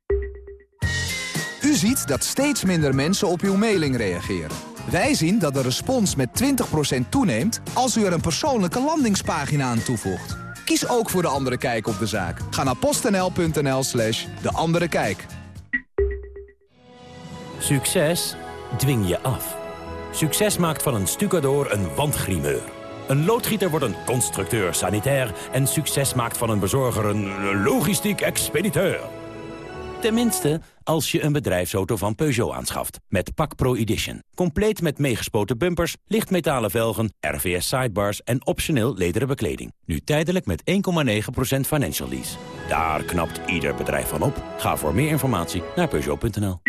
Speaker 42: Ziet dat steeds minder mensen op uw mailing reageren. Wij zien dat de respons met 20% toeneemt als u er een persoonlijke landingspagina aan toevoegt. Kies ook voor De Andere Kijk op de zaak. Ga naar postnl.nl slash De Andere Kijk.
Speaker 43: Succes dwing je af. Succes maakt van een stucador een wandgrimeur. Een loodgieter wordt een constructeur sanitair... en succes maakt van een bezorger een logistiek expediteur. Tenminste, als je een bedrijfsauto van Peugeot aanschaft. Met Pak Pro Edition. Compleet met meegespoten bumpers, lichtmetalen velgen, RVS sidebars en optioneel lederen bekleding. Nu tijdelijk met 1,9% financial lease. Daar knapt ieder bedrijf van op. Ga voor meer informatie naar Peugeot.nl.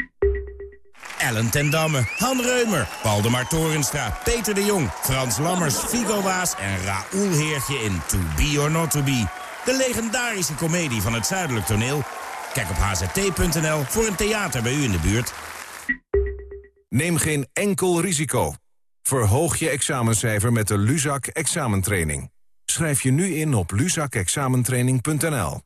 Speaker 44: Ellen ten Damme, Han Reumer, Waldemar Torenstra, Peter de Jong... Frans Lammers, Figo Waas en Raoul Heertje in To Be or Not To Be. De legendarische komedie van het Zuidelijk Toneel. Kijk op hzt.nl voor een theater bij u in de buurt.
Speaker 1: Neem geen enkel risico. Verhoog je examencijfer met de Luzak examentraining. Schrijf je nu in op luzakexamentraining.nl.